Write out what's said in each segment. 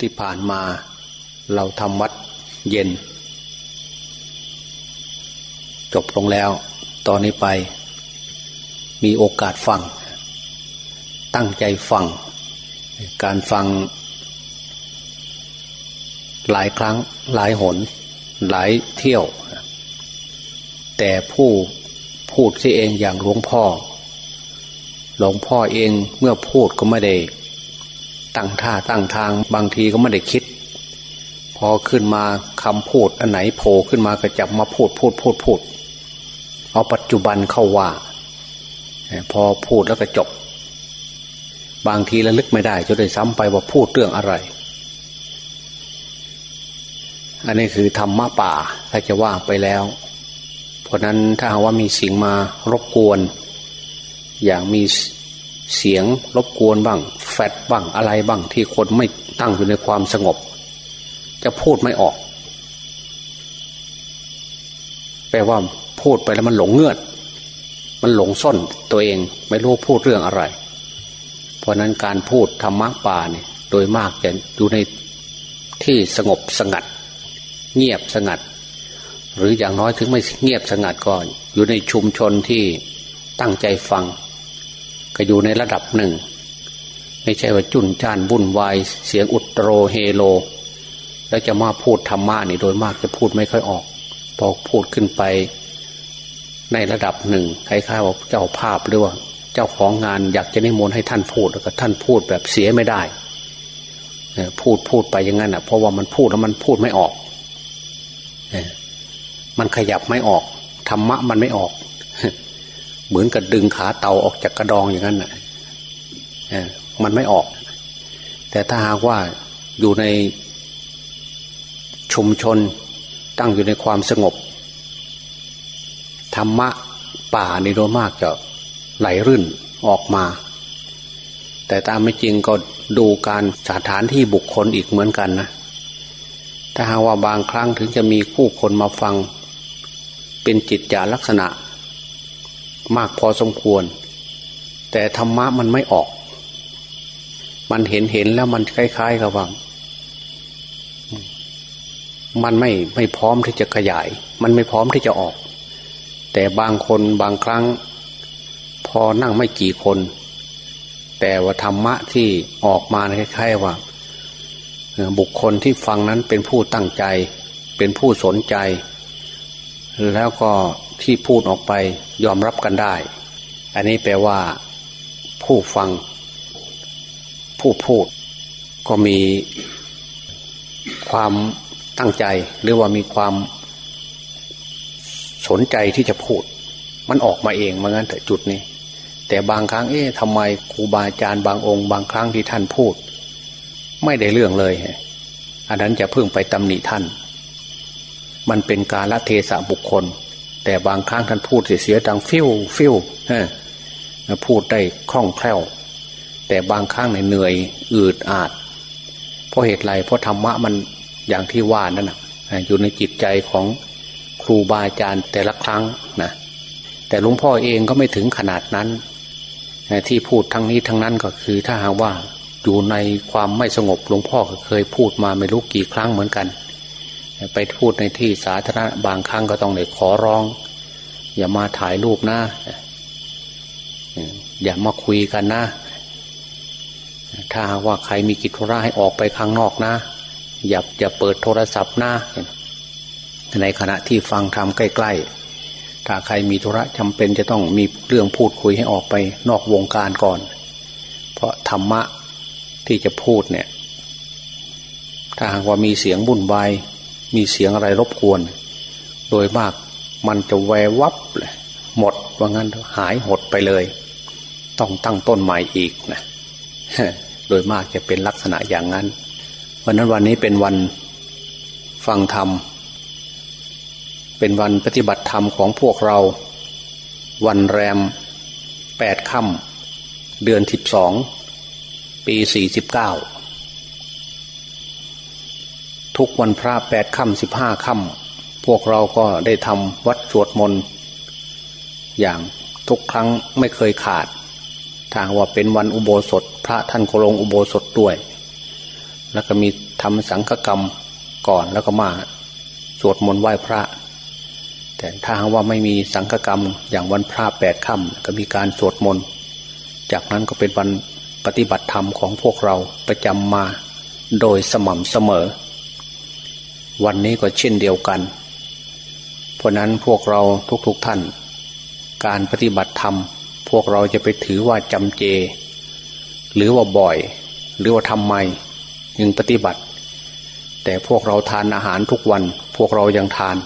ที่ผ่านมาเราทำวัดเย็น จบลงแล้ว ตอนนี้ไป มีโอกาสฟัง ตั้งใจฟัง การฟัง หลายครั้งหลายหน หลายเที่ยว แต่ผู้พูดที่เองอย่างหลวงพ่อ หลวงพ่อเองเมื่อพูดก็ไม่ได้ ตั้งท่าตั้งทางบางทีก็ไม่ได้คิด พอขึ้นมาคำพูดอันไหนโผล่ขึ้นมาก็จับมาพูดพูดพูดพูด เอาปัจจุบันเข้าว่า พอพูดแล้วก็จบ บางทีระลึกไม่ได้จะได้ซ้ำไปว่าพูดเรื่องอะไร อันนี้คือธรรมะป่าถ้าจะว่าไปแล้ว เพราะนั้นถ้าหาว่ามีสิ่งมารบกวน อย่างมี เสียงรบกวนบ้าง แฟดบ้างอะไรบ้างที่คนไม่ตั้งอยู่ในความสงบ จะพูดไม่ออก แปลว่าพูดไปแล้วมันหลงเงื่อน มันหลงส้นตัวเองไม่รู้พูดเรื่องอะไร เพราะนั้นการพูดธรรมะป่าเนี่ยโดยมากจะอยู่ในที่สงบสงัด เงียบสงัด หรืออย่างน้อยถึงไม่เงียบสงัดก่อนอยู่ในชุมชนที่ตั้งใจฟัง ก็อยู่ในระดับหนึ่ง ไม่ใช่ว่าจุนจ้านวุ่นวายเสียงอุตโรเฮโล แล้วจะมาพูดธรรมะนี่โดยมากจะพูดไม่ค่อยออก พอพูดขึ้นไป ในระดับหนึ่งคล้ายๆว่าเจ้าภาพหรือว่า เจ้าของงานอยากจะนิมนต์ให้ท่านพูดแล้วก็ท่านพูดแบบเสียไม่ได้พูดพูดไปอย่างนั้นอะเพราะว่ามันพูดแล้วมันพูดไม่ออกมันขยับไม่ออกธรรมะมันไม่ออก เหมือนกับดึงขาเต่าออกจากกระดองอย่างนั้นน่ะมันไม่ออก แต่ถ้าหากว่าอยู่ในชุมชนตั้งอยู่ในความสงบ ธรรมะป่าในโดยมากจะไหลรื่นออกมา แต่ตามไม่จริงก็ดูการสถานที่บุคคลอีกเหมือนกันนะถ้าหากว่าบางครั้งถึงจะมีผู้คนมาฟัง เป็นจิตจาลักษณะ มากพอสมควร แต่ธรรมะมันไม่ออก มันเห็นเห็นแล้วมันคล้ายๆกับว่ามันไม่ไม่พร้อมที่จะขยาย มันไม่พร้อมที่จะออก แต่บางคนบางครั้ง พอนั่งไม่กี่คน แต่ว่าธรรมะที่ออกมาคล้ายๆว่า บุคคลที่ฟังนั้นเป็นผู้ตั้งใจ เป็นผู้สนใจ แล้วก็ ที่พูดออกไปยอมรับกันได้ อันนี้แปลว่า ผู้ฟัง ผู้พูด ก็มีความตั้งใจ หรือว่ามีความสนใจที่จะพูด มันออกมาเองมางั้นแต่จุดนี้ แต่บางครั้งเอ๊ะทำไมครูบาอาจารย์บางองค์ บางครั้งที่ท่านพูด ไม่ได้เรื่องเลยอันนั้นจะเพิ่งไปตำหนิท่าน มันเป็นการละเทศะบุคคล แต่บางครั้งท่านพูดเสียดังฟิวฟิวพูดได้คล่องแคล่ว แต่บางครั้งเหนื่อยอืดอาด เพราะเหตุไรเพราะธรรมะมันอย่างที่ว่านั่นนะอยู่ในจิตใจของครูบาอาจารย์แต่ละครั้งนะแต่หลวงพ่อเองก็ไม่ถึงขนาดนั้น ที่พูดทั้งนี้ทั้งนั้นก็คือถ้าหากว่าอยู่ในความไม่สงบหลวงพ่อก็เคยพูดมาไม่รู้กี่ครั้งเหมือนกัน ไปพูดในที่สาธารณะบางครั้งก็ต้องเลยขอร้อง อย่ามาถ่ายรูปนะอย่ามาคุยกันนะ ถ้าว่าใครมีกิจธุระให้ออกไปข้างนอกนะ อย่าอย่าเปิดโทรศัพท์นะในขณะที่ฟังธรรมใกล้ๆ ถ้าใครมีธุระจำเป็นจะต้องมีเรื่องพูดคุยให้ออกไปนอกวงการก่อน เพราะธรรมะที่จะพูดเนี่ย ถ้าหากว่ามีเสียงบุ่นวาย มีเสียงอะไรรบกวน โดยมากมันจะแววับเลยหมดว่างั้นหายหดไปเลย ต้องตั้งต้นใหม่อีกนะโดยมากจะเป็นลักษณะอย่างนั้น วันนั้นวันนี้เป็นวันฟังธรรม เป็นวันปฏิบัติธรรมของพวกเรา วันแรมแปดค่ำเดือนสิบสองปีสี่สิบเก้า ทุกวันพระแปดค่ำสิบห้าค่ำพวกเราก็ได้ทำวัดสวดมนต์อย่างทุกครั้งไม่เคยขาด ทางว่าเป็นวันอุโบสถ พระท่านโคลงอุโบสถด้วย แล้วก็มีทำสังฆกรรมก่อนแล้วก็มาสวดมนต์ไหว้พระ แต่ถ้าหากว่าไม่มีสังฆกรรมอย่างวันพระแปดค่ำก็มีการสวดมนต์จากนั้นก็เป็นวันปฏิบัติธรรมของพวกเราประจำมาโดยสม่ำเสมอ วันนี้ก็เช่นเดียวกัน เพราะนั้นพวกเราทุกๆทท่าน การปฏิบัติธรรม พวกเราจะไปถือว่าจำเจ หรือว่าบ่อย หรือว่าทำไมยังปฏิบัติ แต่พวกเราทานอาหารทุกวัน พวกเรายังทาน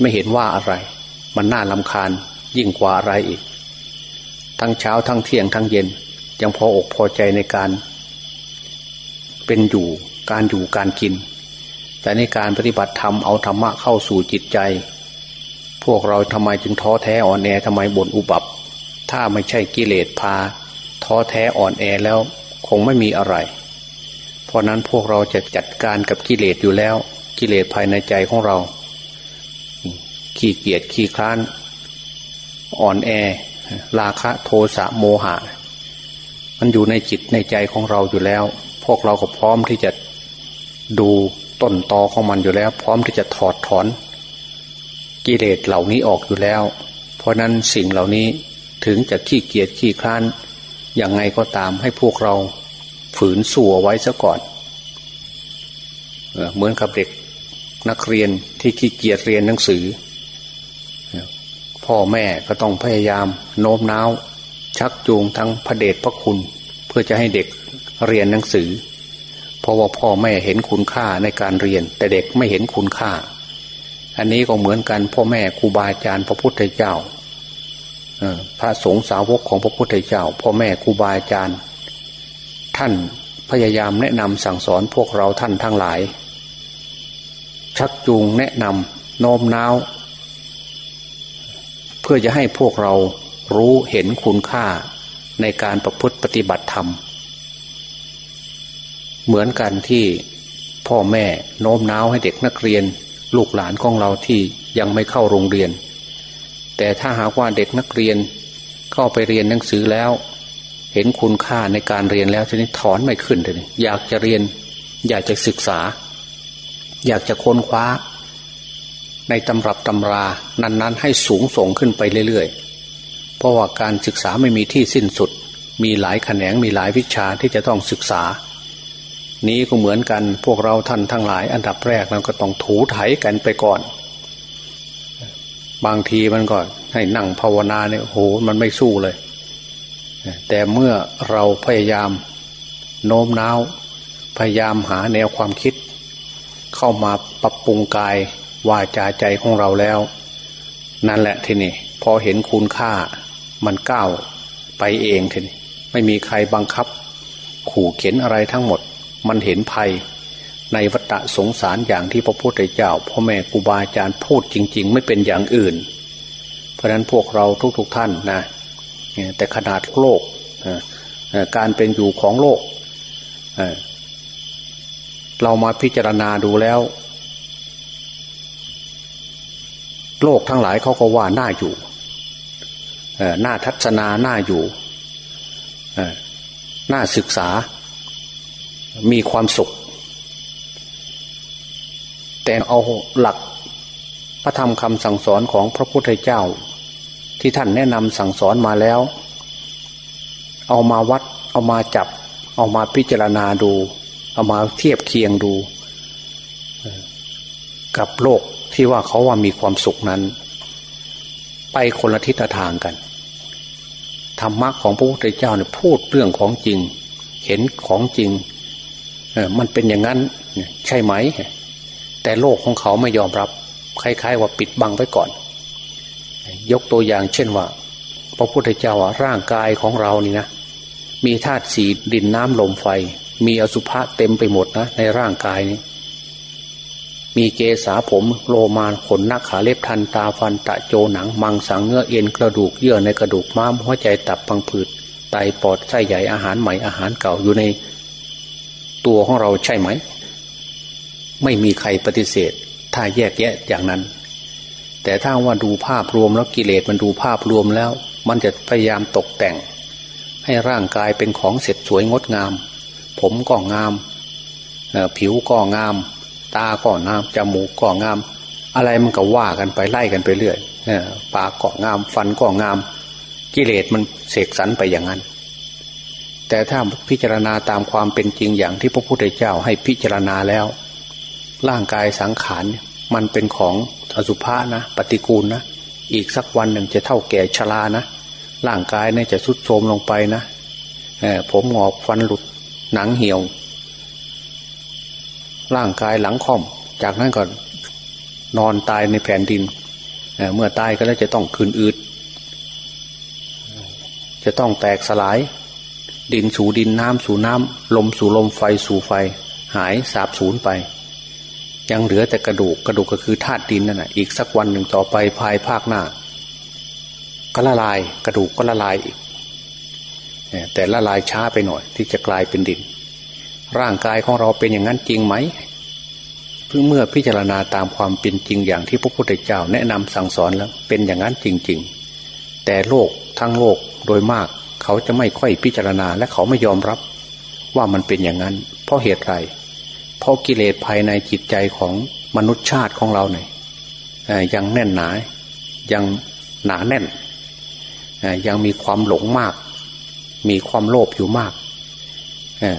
ไม่เห็นว่าอะไร มันน่าลำคาญยิ่งกว่าอะไรอีก ทั้งเช้าทั้งเที่ยงทั้งเย็น ยังพออกพอใจในการ เป็นอยู่การอยู่การกิน แต่ในการปฏิบัติธรรมเอาธรรมะเข้าสู่จิตใจ พวกเราทำไมจึงท้อแท้อ่อนแอทำไมบ่นอุบับ ถ้าไม่ใช่กิเลสพา ท้อแท้อ่อนแอแล้วคงไม่มีอะไร เพราะนั้นพวกเราจะจัดการกับกิเลสอยู่แล้ว กิเลสภายในใจของเรา ขี้เกียจขี้คร้าน อ่อนแอ ราคะโทสะโมหะ มันอยู่ในจิตในใจของเราอยู่แล้ว พวกเราก็พร้อมที่จะดู ต้นตอของมันอยู่แล้ว พร้อมที่จะถอดถอน กิเลสเหล่านี้ออกอยู่แล้ว เพราะนั้นสิ่งเหล่านี้ถึงจะขี้เกียจขี้คร้านอย่างไงก็ตามให้พวกเราฝืนสู้เอาไว้ซะก่อนเหมือนกับเด็กนักเรียนที่ขี้เกียจเรียนหนังสือ พ่อแม่ก็ต้องพยายามโน้มน้าว ชักจูงทั้งพระเดชพระคุณ เพื่อจะให้เด็กเรียนหนังสือ เพราะว่าพ่อแม่เห็นคุณค่าในการเรียน แต่เด็กไม่เห็นคุณค่า อันนี้ก็เหมือนกันพ่อแม่ครูบาอาจารย์พระพุทธเจ้าพระสงฆ์สาวกของพระพุทธเจ้า พ่อแม่ครูบาอาจารย์ ท่านพยายามแนะนำสั่งสอนพวกเราท่านทั้งหลาย ชักจูงแนะนำโน้มน้าว เพื่อจะให้พวกเรารู้เห็นคุณค่าในการประพฤติปฏิบัติธรรม เหมือนกันที่พ่อแม่โน้มน้าวให้เด็กนักเรียน ลูกหลานของเราที่ยังไม่เข้าโรงเรียน แต่ถ้าหากว่าเด็กนักเรียนเข้าไปเรียนหนังสือแล้ว เห็นคุณค่าในการเรียนแล้วทีนี้ถอนไม่ขึ้นเลยอยากจะเรียน อยากจะศึกษา อยากจะค้นคว้า ในตำรับตำรา นั้น ๆ ให้สูงส่งขึ้นไปเรื่อยๆ เพราะว่าการศึกษาไม่มีที่สิ้นสุด มีหลายแขนงมีหลายวิชาที่จะต้องศึกษา นี้ก็เหมือนกัน พวกเราท่านทั้งหลาย อันดับแรกเราก็ต้องถูไถกันไปก่อน บางทีมันก็ให้นั่งภาวนาเนี่ยโหมันไม่สู้เลย แต่เมื่อเราพยายามโน้มน้าว พยายามหาแนวความคิด เข้ามาปรับปรุงกายวาจาใจของเราแล้ว นั่นแหละทีนี้พอเห็นคุณค่ามันก้าวไปเองทีนี้ไม่มีใครบังคับ ขู่เข็นอะไรทั้งหมด มันเห็นภัย ในวัฏสงสารอย่างที่พระพุทธเจ้าพ่อแม่ครูบาอาจารย์พูดจริง ๆ ไม่เป็นอย่างอื่น เพราะฉะนั้นพวกเราทุกๆทท่านนะแต่ขนาดโลกการเป็นอยู่ของโลกเรามาพิจารณาดูแล้ว โลกทั้งหลายเขาก็ว่าน่าอยู่น้าทัศนาน้าอยู่น้าศึกษา มีความสุข แต่เอาหลักพระธรรมคำสั่งสอนของพระพุทธเจ้า ที่ท่านแนะนำสั่งสอนมาแล้ว เอามาวัด เอามาจับ เอามาพิจารณาดู เอามาเทียบเคียงดู กับโลกที่ว่าเขาว่ามีความสุขนั้น ไปคนละทิศทางกันธรรมะของพระพุทธเจ้าเนี่ยพูดเรื่องของจริง เห็นของจริง มันเป็นอย่างนั้นใช่ไหม แต่โลกของเขาไม่ยอมรับ คล้าย ๆ ว่าปิดบังไว้ก่อน ยกตัวอย่างเช่นว่า พระพุทธเจ้าร่างกายของเรานี่นะ มีธาตุสีดินน้ำลมไฟ มีอสุภะเต็มไปหมดนะในร่างกายนี้ มีเกษาผมโลมานขนนักขาเล็บทันตาฟันตะโจหนัง มังสังเนื้อเอ็นกระดูกเยื่อในกระดูกม้ามหัวใจตับพังผืดไตปอดไส้ใหญ่อาหารใหม่อาหารเก่าอยู่ใน ตัวของเราใช่ไหม ไม่มีใครปฏิเสธ ถ้าแยกแยะอย่างนั้น แต่ถ้าว่าดูภาพรวมแล้วกิเลสมันดูภาพรวมแล้ว มันจะพยายามตกแต่ง ให้ร่างกายเป็นของเสร็จสวยงดงาม ผมก็งาม ผิวก็งาม ตาก็งามจมูกก็งาม อะไรมันก็ว่ากันไปไล่กันไปเรื่อยปากก็งาม ฟันก็งาม กิเลสมันเสกสรรไปอย่างนั้น แต่ถ้าพิจารณาตามความเป็นจริงอย่างที่พระพุทธเจ้าให้พิจารณาแล้ว ร่างกายสังขารมันเป็นของอสุภะนะปฏิกูลนะอีกสักวันหนึ่งจะเท่าแก่ชรานะร่างกายเนี่ยจะสุดโทรมลงไปนะผมหงอกฟันหลุดหนังเหี่ยว ร่างกายหลังค่อม จากนั้นก็นอนตายในแผ่นดินเเมื่อตายก็แล้วจะต้องคืนอืดจะต้องแตกสลาย ดินสู่ดินน้ำสู่น้ำลมสู่ลมไฟสู่ไฟ หายสาบสูญไป ยังเหลือแต่กระดูกกระดูกก็คือธาตุดินนั่นแหะอีกสักวันหนึ่งต่อไปภายภาคหน้าก็ละลายกระดูกก็ละลายอีกแต่ละลายช้าไปหน่อย ที่จะกลายเป็นดิน ร่างกายของเราเป็นอย่างนั้นจริงไหมเพื่อเมื่อพิจารณาตามความเป็นจริงอย่างที่พระพุทธเจ้าแนะนำสั่งสอนแล้วเป็นอย่างนั้นจริง ๆ แต่โลกทั้งโลกโดยมาก เขาจะไม่ค่อยพิจารณา และเขาไม่ยอมรับว่ามันเป็นอย่างนั้น เพราะเหตุไรเพราะกิเลสภายในจิตใจของมนุษย์ชาติของเราเนี่ยยังแน่นหนา ยังหนาแน่น ยังมีความหลงมาก มีความโลภอยู่มาก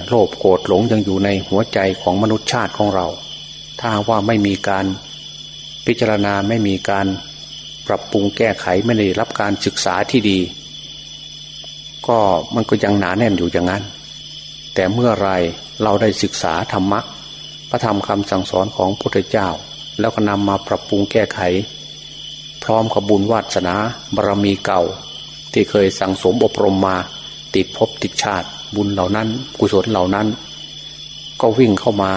โลภโกรธหลงยังอยู่ในหัวใจของมนุษย์ชาติของเรา ถ้าว่าไม่มีการพิจารณาไม่มีการปรับปรุงแก้ไขไม่ได้รับการศึกษาที่ดี ก็มันก็ยังหนาแน่นอยู่อย่างนั้น แต่เมื่อไรเราได้ศึกษาธรรมะ พระธรรมคำสั่งสอนของพระพุทธเจ้า แล้วก็นำมาปรับปรุงแก้ไข พร้อมขบุญวาสนาบารมีเก่า ที่เคยสั่งสมอบรมมา ติดภพติดชาติ บุญเหล่านั้น กุศลเหล่านั้น ก็วิ่งเข้ามา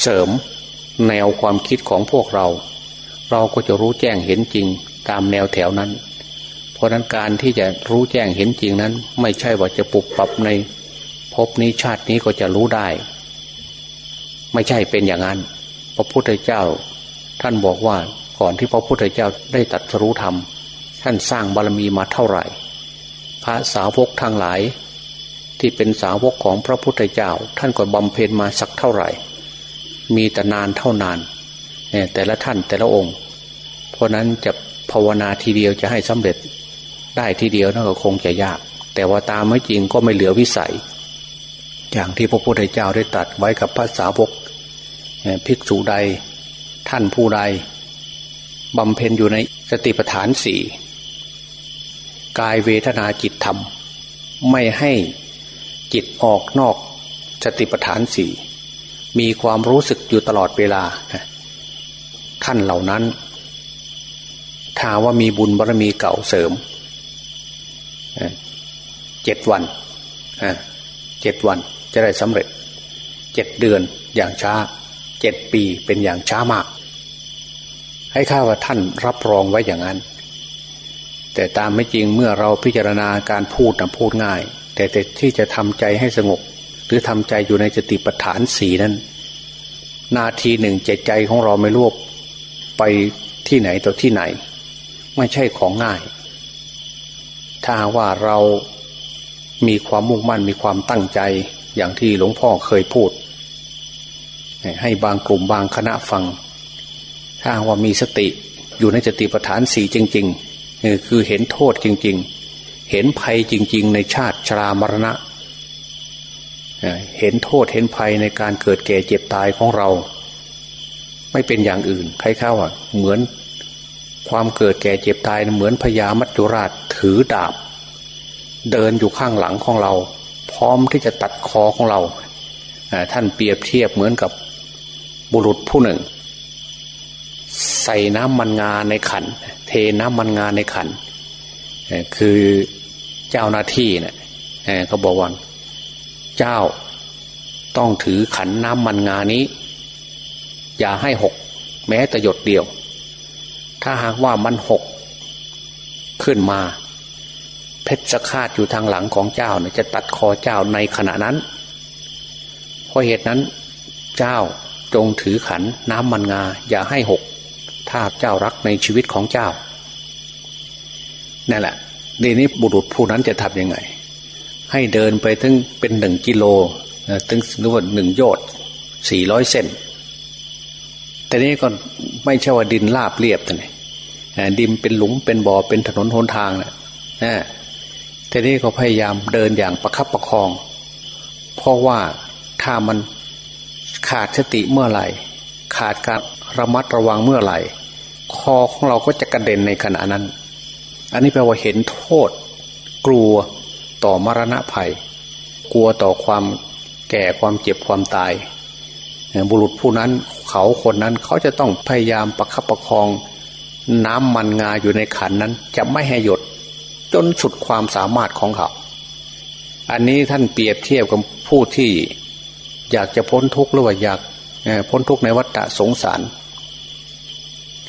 เสริมแนวความคิดของพวกเรา เราก็จะรู้แจ้งเห็นจริงตามแนวแถวนั้น ราะนั้นการที่จะรู้แจ้งเห็นจริงนั้น ไม่ใช่ว่าจะปรับปรับในภพนี้ชาตินี้ก็จะรู้ได้ ไม่ใช่เป็นอย่างนั้น พระพุทธเจ้า ท่านบอกว่าก่อนที่พระพุทธเจ้าได้ตัดรู้ธรรม ท่านสร้างบารมีมาเท่าไหร่ พระสาวกทางหลาย ที่เป็นสาวกของพระพุทธเจ้า ท่านก็บำเพ็ญมาสักเท่าไหร่ มีแต่นานเท่านานเนี่ยแต่ละท่านแต่ละองค์ เพราะนั้นจะภาวนาทีเดียวจะให้สำเร็จ ได้ทีเดียวนั่นก็คงจะยาก แต่ว่าตามไม่จริงก็ไม่เหลือวิสัย อย่างที่พระพุทธเจ้าได้ตัดไว้กับพระสาวกภิกษุใด ท่านผู้ใดบำเพ็ญอยู่ในสติปัฏฐานสี่กายเวทนาจิตธรรม ไม่ให้จิตออกนอกสติปัฏฐานสี่มีความรู้สึกอยู่ตลอดเวลา ท่านเหล่านั้นถ้าว่ามีบุญบารมีเก่าเสริม เจ็ดวันเจ็ดวันจะได้สำเร็จเจ็ดเดือนอย่างช้าเจ็ดปีเป็นอย่างช้ามาก ให้ข้าว่าท่านรับรองไว้อย่างนั้น แต่ตามไม่จริงเมื่อเราพิจารณาการพูดนะพูดง่าย แต่แต่ที่จะทำใจให้สงบ หรือทำใจอยู่ในสติปัฏฐานสีนั้น นาทีหนึ่งใจใจของเราไม่รวบไปที่ไหนต่อที่ไหน ไม่ใช่ของง่าย ถ้าว่าเรามีความมุ่งมั่นมีความตั้งใจอย่างที่หลวงพ่อเคยพูด ให้บางกลุ่มบางคณะฟัง ถ้าว่ามีสติอยู่ในสติปัฏฐานสีจริงๆคือเห็นโทษจริง ๆ เห็นภัยจริง ๆ ในชาติชรามรณะ เห็นโทษเห็นภัยในการเกิดแก่เจ็บตายของเรา ไม่เป็นอย่างอื่นใครเข้าอะ เหมือน ความเกิดแก่เจ็บตายเหมือนพญามัจจุราชถือดาบ เดินอยู่ข้างหลังของเรา พร้อมที่จะตัดคอของเรา ท่านเปรียบเทียบเหมือนกับบุรุษผู้หนึ่ง ใส่น้ำมันงาในขัน เทน้ำมันงาในขัน คือเจ้าหน้าที่เนะี่ยเขาบอกว่าเจ้าต้องถือขันน้ำมันงานี้ อย่าให้หก แม้แต่หยดเดียว ถ้าหากว่ามันหกขึ้นมา เพชรคาดอยู่ทางหลังของเจ้าเนี่ยจะตัดคอเจ้าในขณะนั้น เพราะเหตุนั้นเจ้าจงถือขันน้ำมันงา อย่าให้หก ถ้าเจ้ารักในชีวิตของเจ้านั่นแหละดีนี้บุรุษผู้นั้นจะทำยังไง ให้เดินไปถึงเป็นหนึ่งกิโลถึงนึกว่าหนึ่งโยชน์สี่ร้อยเซนแต่นี้ก็ไม่ใช่ว่าดินราบเรียบแต่ไหน ดินเป็นหลุมเป็นบ่อเป็นถนนหนทางนะนะทีนี้ก็พยายามเดินอย่างประคับประคอง เพราะว่าถ้ามันขาดสติเมื่อไหร่ ขาดการระมัดระวังเมื่อไหร่ คอของเราก็จะกระเด็นในขณะนั้น อันนี้แปลว่าเห็นโทษ กลัวต่อมรณะภัย กลัวต่อความแก่ความเจ็บความตาย บุรุษผู้นั้นเขาคนนั้นเขาจะต้องพยายามประคับประคอง น้ำมันงาอยู่ในขันนั้น จะไม่ให้หยดจนสุดความสามารถของเขา อันนี้ท่านเปรียบเทียบกับผู้ที่อยากจะพ้นทุกข์หรือว่าอยากพ้นทุกข์ในวัฏสงสาร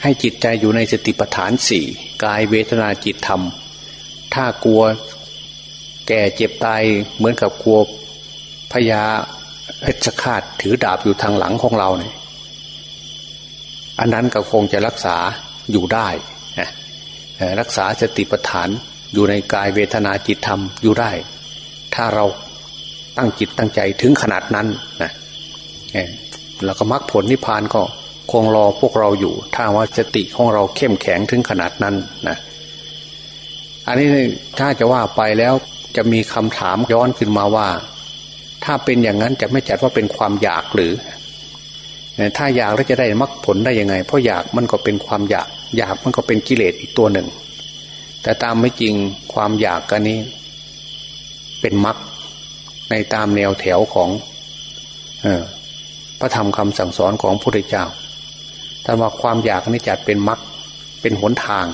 ให้จิตใจอยู่ในสติปัฏฐานสี่กายเวทนาจิตธรรม ถ้ากลัวแก่เจ็บตายเหมือนกับกลัวพญาเพชฌฆาตถือดาบอยู่ทางหลังของเราเนี่ยอันนั้นก็คงจะรักษา อยู่ได้รักษาสติปัฏฐานอยู่ในกายเวทนาจิตธรรมอยู่ได้ ถ้าเราตั้งจิตตั้งใจถึงขนาดนั้นนะแล้วก็มรรคผลนิพพานก็คงรอพวกเราอยู่ ถ้าว่าสติของเราเข้มแข็งถึงขนาดนั้นนะอันนี้ถ้าจะว่าไปแล้วจะมีคำถามย้อนขึ้นมาว่า ถ้าเป็นอย่างนั้นจะไม่จัดว่าเป็นความอยากหรือ ถ้าอยากแล้วจะได้มรรคผลได้ยังไง เพราะอยากมันก็เป็นความอยาก อยากมันก็เป็นกิเลสอีกตัวหนึ่ง แต่ตามไม่จริงความอยากกันนี้ เป็นมรรคในตามแนวแถวของอพระธรรมคำสั่งสอนของพระพุทธเจ้าถ้าว่าความอยากนี่จัดเป็นมรรคเป็นหนทาง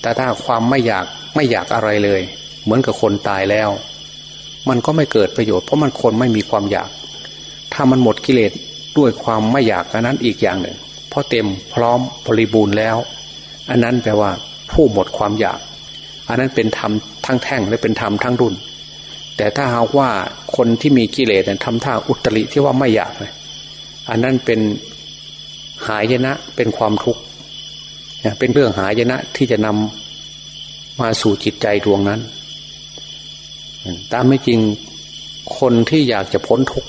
แต่ถ้าความไม่อยากไม่อยากอะไรเลย เหมือนกับคนตายแล้ว มันก็ไม่เกิดประโยชน์เพราะมันคนไม่มีความอยาก ถ้ามันหมดกิเลสด้วยความไม่อยากนั้นอีกอย่างหนึ่ง เพราะเต็มพร้อมบริบูรณ์แล้ว อันนั้นแปลว่าผู้หมดความอยาก อันนั้นเป็นธรรมทั้งแท่งและเป็นธรรมทั้งรุ่น แต่ถ้าหากว่าคนที่มีกิเลสทำท่าอุตริที่ว่าไม่อยากเลยอันนั้นเป็นหายนะเป็นความทุกข์เป็นเรื่องหายนะที่จะนำมาสู่จิตใจดวงนั้น ตามไม่จริงคนที่อยากจะพ้นทุกข์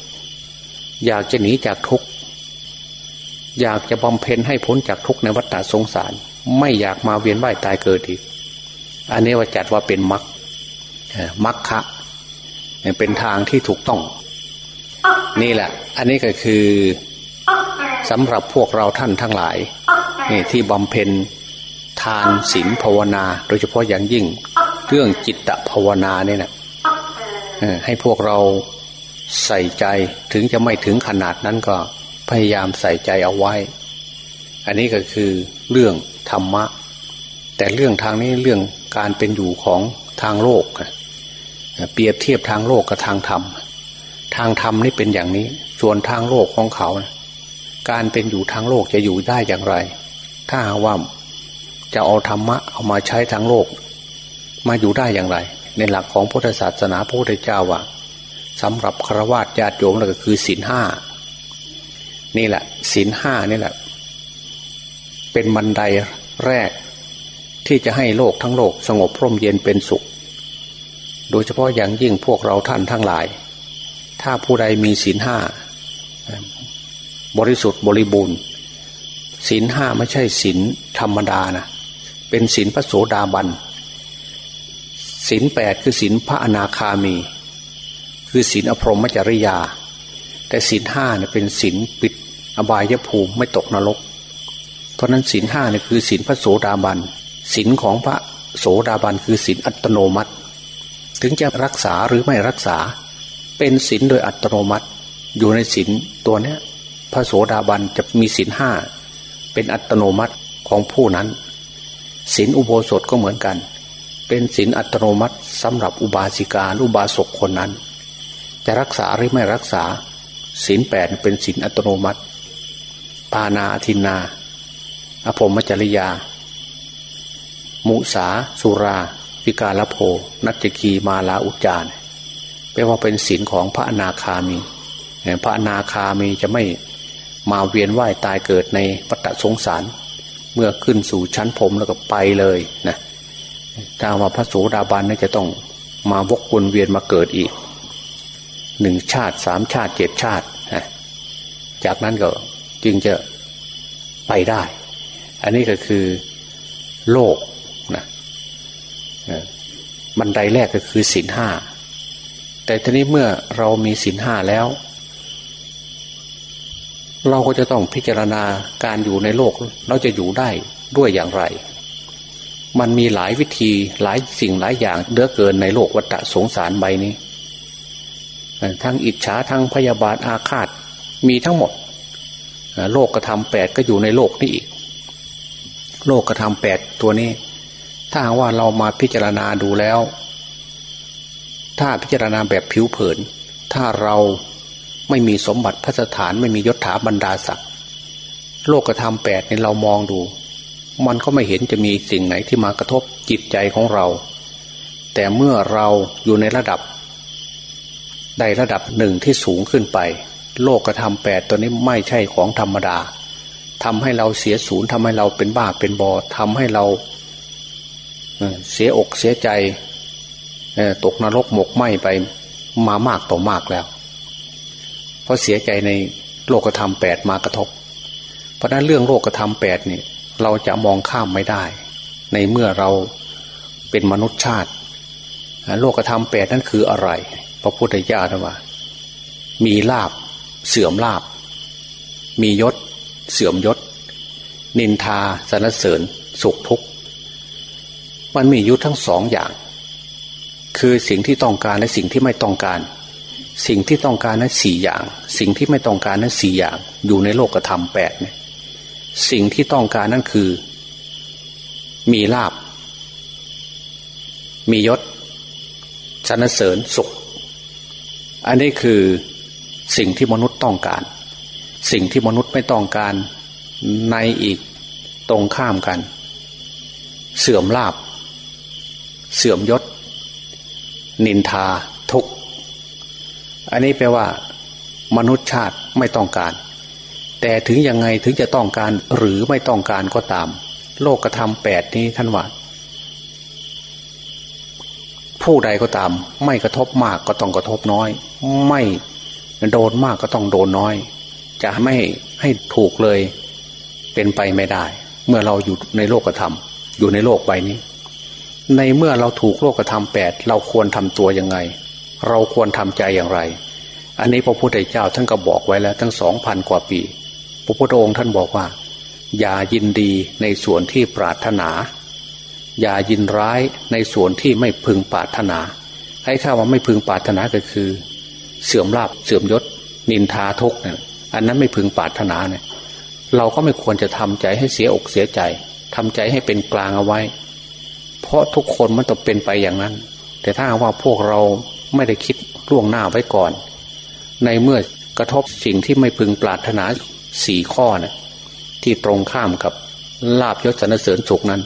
อยากจะหนีจากทุกข์ อยากจะบำเพ็ญให้พ้นจากทุกข์ในวัฏสงสาร ไม่อยากมาเวียนว่ายตายเกิดอีก อันนี้ว่าจัดว่าเป็นมรรคมรรคะเป็นทางที่ถูกต้อง นี่แหละ อันนี้ก็คือสำหรับพวกเราท่านทั้งหลายนี่ที่บำเพ็ญทานศีลภาวนา โดยเฉพาะอย่างยิ่ง เรื่องจิตตภาวนาเนี่ยนะให้พวกเราใส่ใจถึงจะไม่ถึงขนาดนั้นก็ พยายามใส่ใจเอาไว้ อันนี้ก็คือเรื่องธรรมะ แต่เรื่องทางนี้เรื่องการเป็นอยู่ของทางโลกเปรียบเทียบทางโลกกับทางธรรม ทางธรรมนี่เป็นอย่างนี้ ส่วนทางโลกของเขา การเป็นอยู่ทางโลกจะอยู่ได้อย่างไร ถ้าว่าจะเอาธรรมะเอามาใช้ทางโลก มาอยู่ได้อย่างไร ในหลักของพุทธศาสนาพระพุทธเจ้าว่าสำหรับฆราวาสญาติโยมแล้วก็คือศีลห้า นี่แหละศีลห้านี่แหละ เป็นบันไดแรกที่จะให้โลกทั้งโลกสงบพร่มเย็นเป็นสุข โดยเฉพาะอย่างยิ่งพวกเราท่านทั้งหลาย ถ้าผู้ใดมีศีลห้าบริสุทธิ์บริบูรณ์ศีลห้าไม่ใช่ศีลธรรมดานะเป็นศีลพระโสดาบันศีลแปดคือศีลพระอนาคามี คือศีลอภรมจริยา แต่ศีลห้าเนี่ยเป็นศีลปิด อบายภูมิไม่ตกนรก เพราะนั้นศีลห้าเนี่ยคือศีลพระโสดาบันศีลของพระโสดาบันคือศีลอัตโนมัติ ถึงจะรักษาหรือไม่รักษา เป็นศีลโดยอัตโนมัติ อยู่ในศีลตัวเนี้ยพระโสดาบันจะมีศีลห้าเป็นอัตโนมัติของผู้นั้นศีลอุโบสถก็เหมือนกัน เป็นศีลอัตโนมัติสำหรับอุบาสิกาอุบาสกคนนั้น จะรักษาหรือไม่รักษาศีลแปดเป็นศีลอัตโนมัติ ปานาทินา อภมจริยา มุสาสุราวิกาลโภ นัจกีมาลาอุจารแปลว่าเป็นศีลของพระอนาคามี พระอนาคามีจะไม่มาเวียนว่ายตายเกิดในปัตสงสาร เมื่อขึ้นสู่ชั้นผมแล้วก็ไปเลยนะถ้าว่าพระโสดาบันนี่จะต้องมาวกวนเวียนมาเกิดอีกหนึ่งชาติสามชาติเจ็ดชาติ จากนั้นก็ จึงจะไปได้ อันนี้ก็คือโลกนะบันไดแรกก็คือศีลห้าแต่ทีนี้เมื่อเรามีศีลห้าแล้ว เราก็จะต้องพิจารณาการอยู่ในโลก เราจะอยู่ได้ด้วยอย่างไร มันมีหลายวิธีหลายสิ่งหลายอย่างเดือเกินในโลกวัฏสงสารใบนี้ ทั้งอิจฉาทั้งพยาบาทอาฆาตมีทั้งหมด โลกกระทำแปดก็อยู่ในโลกนี้อีก โลกกระทำแปดตัวนี้ ถ้าว่าเรามาพิจารณาดูแล้ว ถ้าพิจารณาแบบผิวเผิน ถ้าเราไม่มีสมบัติพัสถานไม่มียศถาบรรดาศักดิ์โลกกระทำแปดนี่เรามองดู มันก็ไม่เห็นจะมีสิ่งไหนที่มากระทบจิตใจของเรา แต่เมื่อเราอยู่ในระดับ ใดระดับหนึ่งที่สูงขึ้นไป โลกกระทำแปดตัวนี้ไม่ใช่ของธรรมดาทำให้เราเสียศูนย์ทำให้เราเป็นบ้าเป็นบอทำให้เราเสียอกเสียใจตกนรกหมกไหมไปมามากต่อมากแล้ว เพราะเสียใจในโลกธรรมแปดมากระทบ เพราะนั้นเรื่องโลกธรรมแปดนี่เราจะมองข้ามไม่ได้ ในเมื่อเราเป็นมนุษย์ชาติ โลกธรรมแปดนั้นคืออะไร พระพุทธเจ้าท่านว่า มีลาบ เสื่อมลาบ มียศ เสื่อมยศ นินทาสรรเสริญ สุขทุกข์ มันมียุทธทั้งสองอย่าง คือสิ่งที่ต้องการและสิ่งที่ไม่ต้องการ สิ่งที่ต้องการนั้นสี่อย่าง สิ่งที่ไม่ต้องการนั้นสี่อย่าง อยู่ในโลกธรรมแปดเนี่ยสิ่งที่ต้องการนั้นคือ มีลาบ มียศสรรเสริญสุข อันนี้คือ สิ่งที่มนุษย์ต้องการ สิ่งที่มนุษย์ไม่ต้องการในอีกตรงข้ามกัน เสื่อมลาบ เสื่อมยศ นินทาทุกอันนี้แปลว่า มนุษย์ชาติไม่ต้องการ แต่ถึงยังไงถึงจะต้องการหรือไม่ต้องการก็ตาม โลกธรรมแปดนี้ท่านว่าผู้ใดก็ตาม ไม่กระทบมากก็ต้องกระทบน้อย ไม่ โดนมากก็ต้องโดนน้อย จะไม่ให้ถูกเลยเป็นไปไม่ได้ เมื่อเราอยู่ในโลกธรรม อยู่ในโลกใบนี้ ในเมื่อเราถูกโลกธรรมแปดเราควรทำตัวยังไง เราควรทำใจอย่างไร อันนี้พระพุทธเจ้าท่านก็บอกไว้แล้วทั้งสองพันกว่าปี พระพุทธองค์ท่านบอกว่า อย่ายินดีในส่วนที่ปรารถนา อย่ายินร้ายในส่วนที่ไม่พึงปรารถนา ให้ข้าว่าไม่พึงปรารถนาก็คือ เสื่อมลาบเสื่อมยศ นินทาทุกเนี่ยอันนั้นไม่พึงปรารถนาเนี่ยเราก็ไม่ควรจะทำใจให้เสียอกเสียใจทำใจให้เป็นกลางเอาไว้ เพราะทุกคนมันต้องเป็นไปอย่างนั้น แต่ถ้าว่าพวกเราไม่ได้คิดล่วงหน้าไว้ก่อน ในเมื่อกระทบสิ่งที่ไม่พึงปรารถนาสี่ข้อนะ่ะที่ตรงข้ามกับลาบยศสรรเสริญสุขนั้น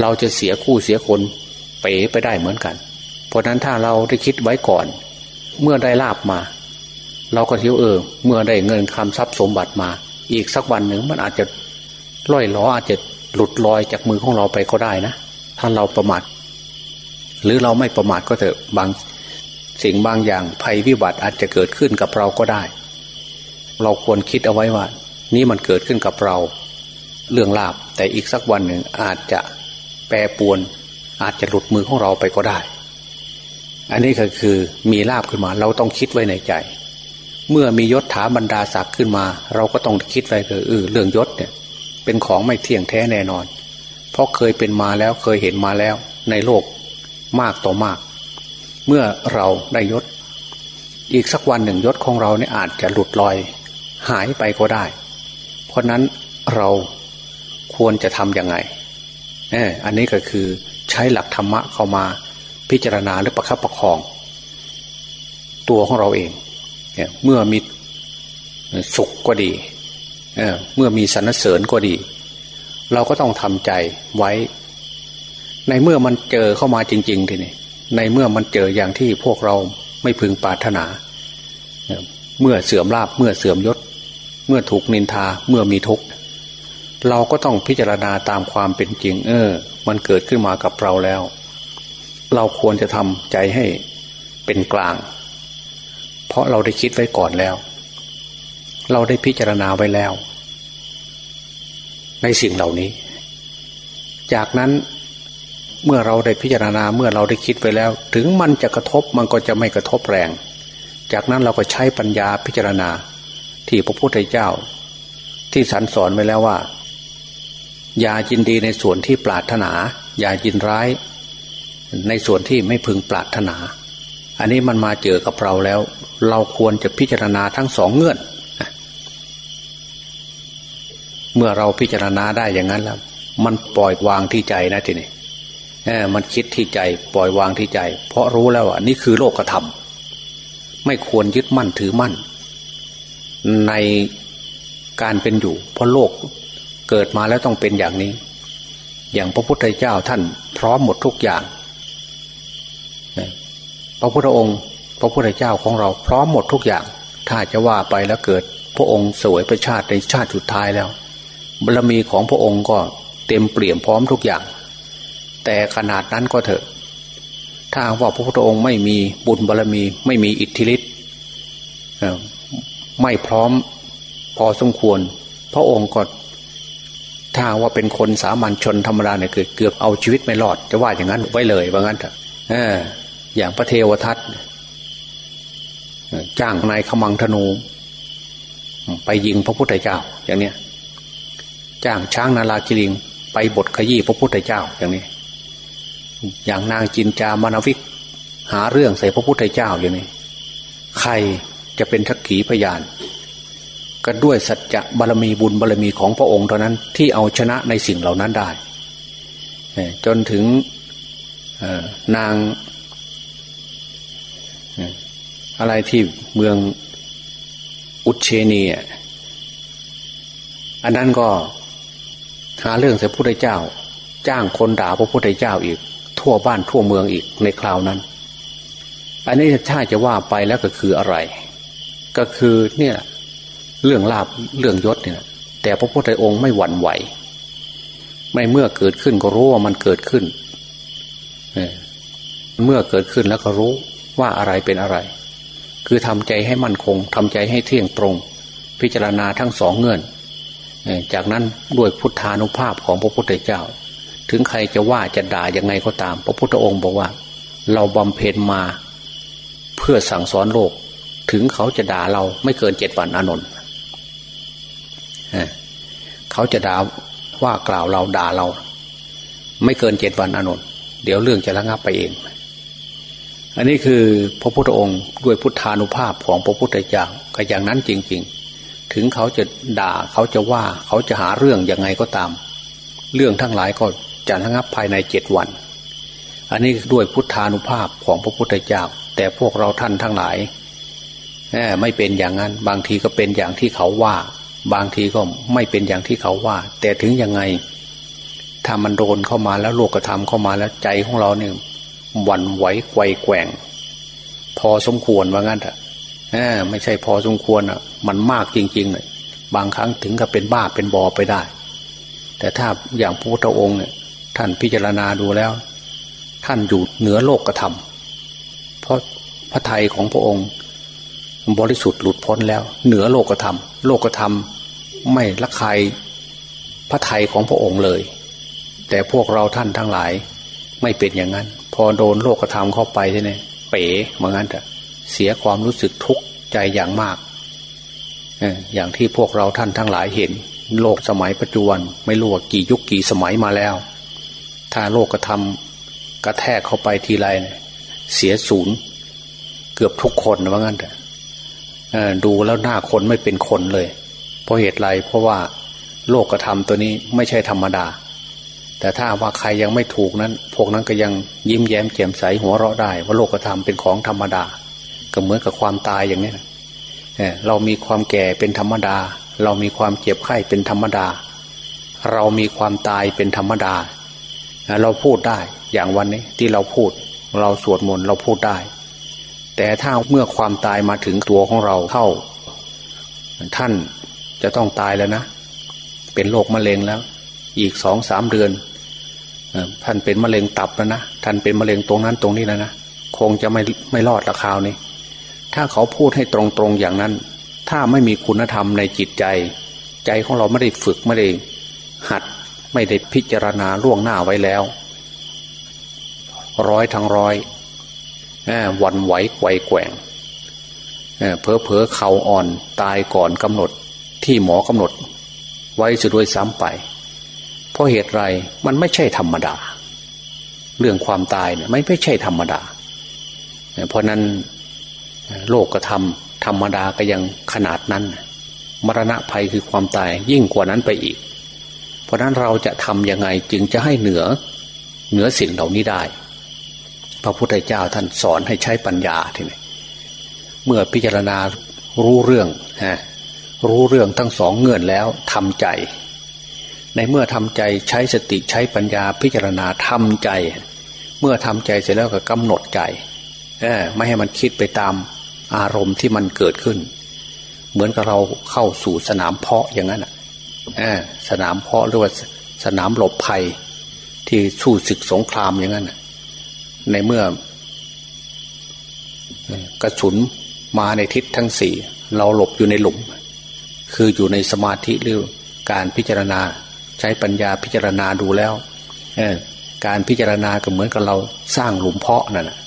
เราจะเสียคู่เสียคนเป๋ไปได้เหมือนกัน เพราะนั้นถ้าเราได้คิดไว้ก่อน เมื่อได้ลาบมา เราก็เที่ยวเออ เมื่อได้เงินคำทรัพย์สมบัติมา อีกสักวันหนึ่งมันอาจจะล่อยล้ออาจจะหลุดลอยจากมือของเราไปก็ได้นะถ้าเราประมาทหรือเราไม่ประมาทก็เถอะบางสิ่งบางอย่างภัยวิบัติอาจจะเกิดขึ้นกับเราก็ได้ เราควรคิดเอาไว้ว่า นี่มันเกิดขึ้นกับเรา เรื่องลาบแต่อีกสักวันหนึ่งอาจจะแปรปวน อาจจะหลุดมือของเราไปก็ได้ อันนี้ก็คือมีลาบขึ้นมา เราต้องคิดไว้ในใจ เมื่อมียศถาบรรดาศักดิ์ขึ้นมา เราก็ต้องคิดไว้คือเออเรื่องยศเนี่ย เป็นของไม่เที่ยงแท้แน่นอน เพราะเคยเป็นมาแล้วเคยเห็นมาแล้วในโลกมากต่อมาก เมื่อเราได้ยศ อีกสักวันหนึ่งยศของเราเนี่ยอาจจะหลุดลอย หายไปก็ได้ เพราะนั้นเราควรจะทำยังไงเอออันนี้ก็คือใช้หลักธรรมะเข้ามา พิจารณาหรือประคับประคอง ตัวของเราเองเนี่ยเมื่อมีสุขก็ดีเเมื่อมีสรรเสริญก็ดี เราก็ต้องทำใจไว้ ในเมื่อมันเจอเข้ามาจริง ๆ ทีนี้ในเมื่อมันเจออย่างที่พวกเราไม่พึงปรารถนา เมื่อเสื่อมลาบเมื่อเสื่อมยศ เมื่อถูกนินทาเมื่อมีทุกข์เราก็ต้องพิจารณาตามความเป็นจริง เออ มันเกิดขึ้นมากับเราแล้ว เราควรจะทำใจให้เป็นกลาง เพราะเราได้คิดไว้ก่อนแล้ว เราได้พิจารณาไว้แล้ว ในสิ่งเหล่านี้ จากนั้นเมื่อเราได้พิจารณาเมื่อเราได้คิดไว้แล้ว ถึงมันจะกระทบมันก็จะไม่กระทบแรง จากนั้นเราก็ใช้ปัญญาพิจารณาที่พระพุทธเจ้า ที่สันสอนไว้แล้วว่า อย่ายินดีในส่วนที่ปรารถนา อย่ายินร้าย ในส่วนที่ไม่พึงปรารถนา อันนี้มันมาเจอกับเราแล้ว เราควรจะพิจารณาทั้งสองเงื่อน เมื่อเราพิจารณาได้อย่างนั้นแล้ว มันปล่อยวางที่ใจนะทีนี้มันคิดที่ใจปล่อยวางที่ใจ เพราะรู้แล้วว่านี่คือโลกธรรม ไม่ควรยึดมั่นถือมั่น ในการเป็นอยู่ เพราะโลกเกิดมาแล้วต้องเป็นอย่างนี้ อย่างพระพุทธเจ้าท่านพร้อมหมดทุกอย่าง พระพุทธองค์ พระพุทธเจ้าของเราพร้อมหมดทุกอย่าง ถ้าจะว่าไปแล้วเกิด พระองค์สวยประชาติในชาติสุดท้ายแล้วบารมีของพระองค์ก็เต็มเปี่ยมพร้อมทุกอย่าง แต่ขนาดนั้นก็เถอะ ถ้าว่าพระพุทธองค์ไม่มีบุญบารรมี ไม่มีอิทธิฤทธิ์ไม่พร้อมพอสมควร พระองค์ก็ถ้าว่าเป็นคนสามัญชนธรรมดาเนี่ยเกือบเอาชีวิตไม่รอด จะว่าอย่างนั้นไว้เลยว่างั้นเถอะ อย่างพระเทวทัตจ้างนายขมังธนู ไปยิงพระพุทธเจ้า อย่างเนี้ยจ้างช้างนาลาคิริง ไปบทขยี้พระพุทธเจ้าอย่างนี้ อย่างนางจินจามานวิก หาเรื่องใส่พระพุทธเจ้าอย่างนี้ ใครจะเป็นทักขีพยาน ก็ด้วยสัจจะบารมีบุญบารมีของพระองค์เท่านั้นที่เอาชนะในสิ่งเหล่านั้นได้จนถึงนาง อะไรที่เมืองอุเชนีอันนั้นก็หาเรื่องใส่พระพุทธเจ้า จ้างคนด่าพระพุทธเจ้าอีก ทั่วบ้านทั่วเมืองอีกในคราวนั้น อันนี้ถ้าจะว่าไปแล้วก็คืออะไร ก็คือเนี่ยเรื่องลาบเรื่องยศเนี่ย แต่พระพุทธองค์ไม่หวั่นไหว ไม่เมื่อเกิดขึ้นก็รู้ว่ามันเกิดขึ้นเมื่อเกิดขึ้นแล้วก็รู้ ว่าอะไรเป็นอะไร คือทำใจให้มั่นคงทำใจให้เที่ยงตรง พิจารณาทั้งสองเงื่อนจากนั้นด้วยพุทธานุภาพของพระพุทธเจ้า ถึงใครจะว่าจะด่ายังไงก็ตาม พระพุทธองค์บอกว่า เราบำเพ็ญมา เพื่อสั่งสอนโลก ถึงเขาจะด่าเราไม่เกินเจ็ดวันอนนท์เขาจะด่าว่ากล่าวเราด่าเรา ไม่เกินเจ็ดวันอนนท์เดี๋ยวเรื่องจะระงับไปเอง อันนี้คือพระพุทธองค์ด้วยพุทธานุภาพของพระพุทธเจ้าก็อย่างนั้นจริง ๆ ถึงเขาจะด่าเขาจะว่าเขาจะหาเรื่องยังไงก็ตาม เรื่องทั้งหลายก็จะระงับภายในเจ็ดวัน อันนี้ด้วยพุทธานุภาพของพระพุทธเจ้า แต่พวกเราท่านทั้งหลายไม่เป็นอย่างนั้น บางทีก็เป็นอย่างที่เขาว่า บางทีก็ไม่เป็นอย่างที่เขาว่า แต่ถึงยังไงถ้ามันโดนเข้ามาแล้วโลกธรรมเข้ามาแล้วใจของเราเนี่ย วันไหวไกวแกว่ง พอสมควรว่างั้นเถอะไม่ใช่พอสมควรอะ มันมากจริงๆเลยบางครั้งถึงกับเป็นบ้าเป็นบอไปได้ แต่ถ้าอย่างพระพุทธองค์เนี่ย ท่านพิจารณาดูแล้ว ท่านอยู่เหนือโลกกระทำเพราะพระไทยของพระองค์บริสุทธิ์หลุดพ้นแล้ว เหนือโลกธรรม โลกธรรมไม่ละใคายพระไทยของพระองค์เลย แต่พวกเราท่านทั้งหลายไม่เป็นอย่างนั้น พอโดนโลกธรรมเข้าไปใช่ไหมเป๋เหมือนกันเถอะเสียความรู้สึกทุกข์ใจอย่างมากอย่างที่พวกเราท่านทั้งหลายเห็น โลกสมัยปัจจุบัน ไม่รู้ว่ากี่ยุคกี่สมัยมาแล้ว ถ้าโลกกระทำกระแทกเข้าไปทีไรเสียเสียศูนย์ เกือบทุกคนว่างั้นแต่ดูแล้วหน้าคนไม่เป็นคนเลย เพราะเหตุไรเพราะว่าโลกกระทำตัวนี้ไม่ใช่ธรรมดา แต่ถ้าว่าใครยังไม่ถูกนั้น พวกนั้นก็ยังยิ้มแย้มแจ่มใสหัวเราะได้ ว่าโลกกระทำเป็นของธรรมดา ก็เหมือนกับความตายอย่างนี้เรามีความแก่เป็นธรรมดา เรามีความเจ็บไข้เป็นธรรมดา เรามีความตายเป็นธรรมดา เราพูดได้อย่างวันนี้ที่เราพูด เราสวดมนต์เราพูดได้ แต่ถ้าเมื่อความตายมาถึงตัวของเราเข้า ท่านจะต้องตายแล้วนะ เป็นโรคมะเร็งแล้ว อีกสองสามเดือน ท่านเป็นมะเร็งตับแล้วนะท่านเป็นมะเร็งตรงนั้นตรงนี้แล้วนะคงจะไม่ไม่รอดละคราวนี้ ถ้าเขาพูดให้ตรงๆอย่างนั้น ถ้าไม่มีคุณธรรมในจิตใจ ใจของเราไม่ได้ฝึกไม่ได้หัดไม่ได้พิจารณาล่วงหน้าไว้แล้ว ร้อยทั้งร้อยวันไหวไกวแกว่งเพอเพอเข่าอ่อนตายก่อนกำหนดที่หมอกำหนด ไว้จะด้วยซ้ำไป เพราะเหตุไรมันไม่ใช่ธรรมดา เรื่องความตายเนี่ยไม่ไม่ใช่ธรรมดา เพราะนั้นโลกกระทำธรรมดาก็ยังขนาดนั้น มรณะภัยคือความตายยิ่งกว่านั้นไปอีก เพราะนั้นเราจะทำยังไงจึงจะให้เหนือเหนือสิ่งเหล่านี้ได้ พระพุทธเจ้าท่านสอนให้ใช้ปัญญาทีนี้เมื่อพิจารณารู้เรื่องฮะรู้เรื่องทั้งสองเงื่อนแล้วทำใจ ในเมื่อทำใจใช้สติใช้ปัญญาพิจารณาทำใจ เมื่อทำใจเสร็จแล้วก็กำหนดใจไม่ให้มันคิดไปตามอารมณ์ที่มันเกิดขึ้น เหมือนกับเราเข้าสู่สนามเพาะอย่างนั้นสนามเพาะหรือว่าสนามหลบภัย ที่สู้ศึกสงครามอย่างนั้นในเมื่อกระสุนมาในทิศทั้งสี่เราหลบอยู่ในหลุม คืออยู่ในสมาธิหรือการพิจารณา ใช้ปัญญาพิจารณาดูแล้วการพิจารณาก็เหมือนกับเราสร้างหลุมเพาะนั่นแหละ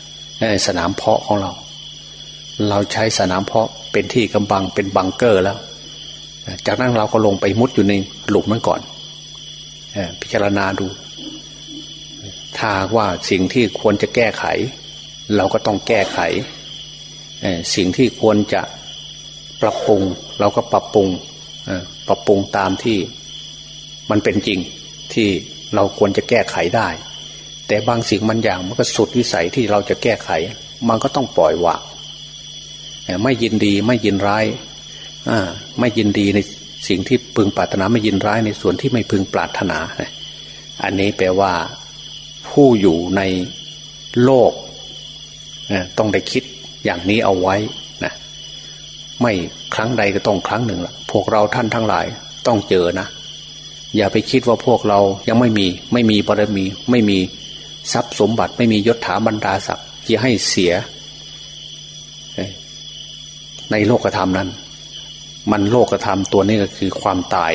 สนามเพาะของเรา เราใช้สนามเพาะเป็นที่กำบังเป็นบังเกอร์แล้ว จากนั้นเราก็ลงไปมุดอยู่ในหลุมนั้นก่อนพิจารณาดู ถ้าว่าสิ่งที่ควรจะแก้ไข เราก็ต้องแก้ไข สิ่งที่ควรจะปรับปรุง เราก็ปรับปรุงปรับปรุงตามที่ มันเป็นจริงที่เราควรจะแก้ไขได้ แต่บางสิ่งบางอย่างมันก็สุดวิสัยที่เราจะแก้ไข มันก็ต้องปล่อยวางไม่ยินดีไม่ยินร้ายไม่ยินดีในสิ่งที่พึงปรารถนาไม่ยินร้ายในส่วนที่ไม่พึงปรารถนา อันนี้แปลว่า ผู้อยู่ในโลกต้องได้คิดอย่างนี้เอาไว้นะไม่ครั้งใดก็ต้องครั้งหนึ่งละพวกเราท่านทั้งหลายต้องเจอนะ อย่าไปคิดว่าพวกเรายังไม่มีไม่มีบารมี ไม่มีทรัพย์สมบัติ ไม่มียศถาบรรดาศักดิ์จะให้เสีย ในโลกธรรมนั้น มันโลกธรรมตัวนี้ก็คือความตาย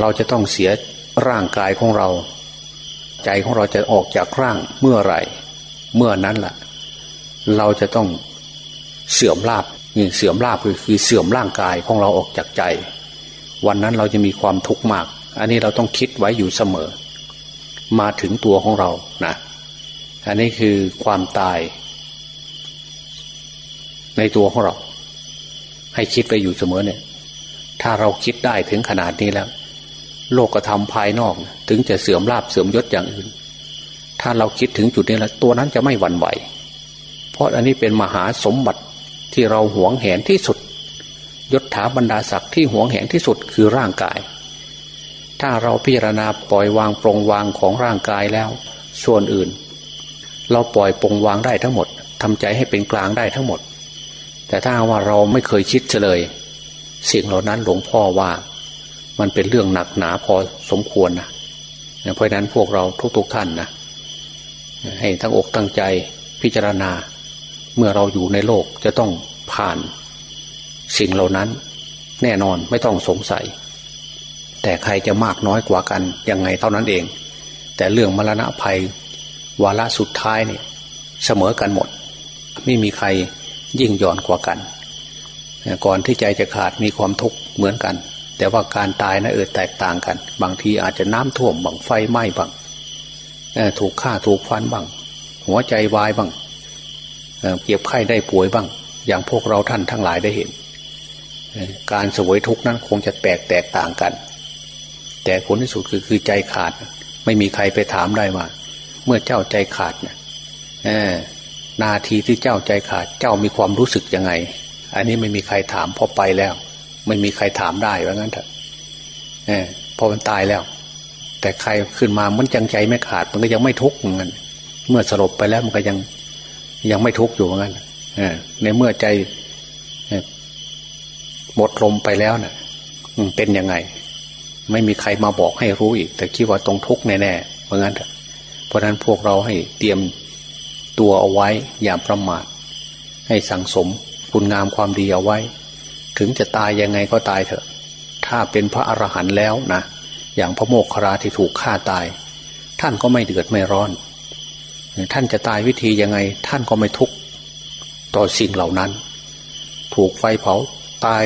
เราจะต้องเสียร่างกายของเรา ใจของเราจะออกจากร่างเมื่อไหร่ เมื่อนั้นแหละเราจะต้องเสื่อมลาบเสื่อมลาบคือคือเสื่อมร่างกายของเราออกจากใจ วันนั้นเราจะมีความทุกข์มาก อันนี้เราต้องคิดไว้อยู่เสมอ มาถึงตัวของเรานะอันนี้คือความตาย ในตัวของเรา ให้คิดไว้อยู่เสมอเนี่ย ถ้าเราคิดได้ถึงขนาดนี้แล้ว โลกธรรมภายนอก ถึงจะเสื่อมลาบเสื่อมยศอย่างอื่น ถ้าเราคิดถึงจุดนี้แล้วตัวนั้นจะไม่หวั่นไหว เพราะอันนี้เป็นมหาสมบัติที่เราหวงแหนที่สุด ยศถาบรรดาศักดิ์ที่หวงแหนที่สุดคือร่างกาย ถ้าเราพิจารณาปล่อยวางปรงวางของร่างกายแล้ว ส่วนอื่น เราปล่อยปรงวางได้ทั้งหมดทำใจให้เป็นกลางได้ทั้งหมด แต่ถ้าว่าเราไม่เคยคิดเลย สิ่งเหล่านั้นหลวงพ่อว่า มันเป็นเรื่องหนักหนาพอสมควรนะเพราะนั้นพวกเราทุกๆท่านนะให้ทั้งอกตั้งใจพิจารณา เมื่อเราอยู่ในโลกจะต้องผ่าน สิ่งเหล่านั้น แน่นอนไม่ต้องสงสัย แต่ใครจะมากน้อยกว่ากันยังไงเท่านั้นเอง แต่เรื่องมรณะภัย วาระสุดท้ายเนี่ยเสมอกันหมด ไม่มีใครยิ่งย่อนกว่ากัน ก่อนที่ใจจะขาดมีความทุกข์เหมือนกัน แต่ว่าการตายนะเออแตกต่างกัน บางทีอาจจะน้ำท่วมบางไฟไหม้บางถูกฆ่าถูกฟันบาง หัวใจวายบางเก็บไข้ได้ป่วยบ้าง อย่างพวกเราท่านทั้งหลายได้เห็น การสวยทุกนั้นคงจะแตกแตกต่างกัน แต่ผลที่สุดคือคือใจขาด ไม่มีใครไปถามได้ว่า เมื่อเจ้าใจขาดเนี่ยนาทีที่เจ้าใจขาด เจ้ามีความรู้สึกยังไง อันนี้ไม่มีใครถามพอไปแล้ว ไม่มีใครถามได้ว่างั้นเถอะพอมันตายแล้ว แต่ใครขึ้นมามันจังใจไม่ขาด มันก็ยังไม่ทุกข์เหมือนกันเมื่อสลบไปแล้วมันก็ยังยังไม่ทุกข์อยู่เหมือนกันในเมื่อใจ หมดลมไปแล้วนะ่ะเป็นยังไง ไม่มีใครมาบอกให้รู้อีก แต่คิดว่าตรงทุกแน่ๆเพราะงั้นเพราะนั้นพวกเราให้เตรียมตัวเอาไว้อย่าประมาท ให้สั่งสมคุณงามความดีเอาไว้ ถึงจะตายยังไงก็ตายเถอะ ถ้าเป็นพระอรหันต์แล้วนะอย่างพระโมกขราที่ถูกฆ่าตาย ท่านก็ไม่เดือดไม่ร้อน ท่านจะตายวิธียังไง ท่านก็ไม่ทุกข์ต่อสิ่งเหล่านั้น ถูกไฟเผา ตาย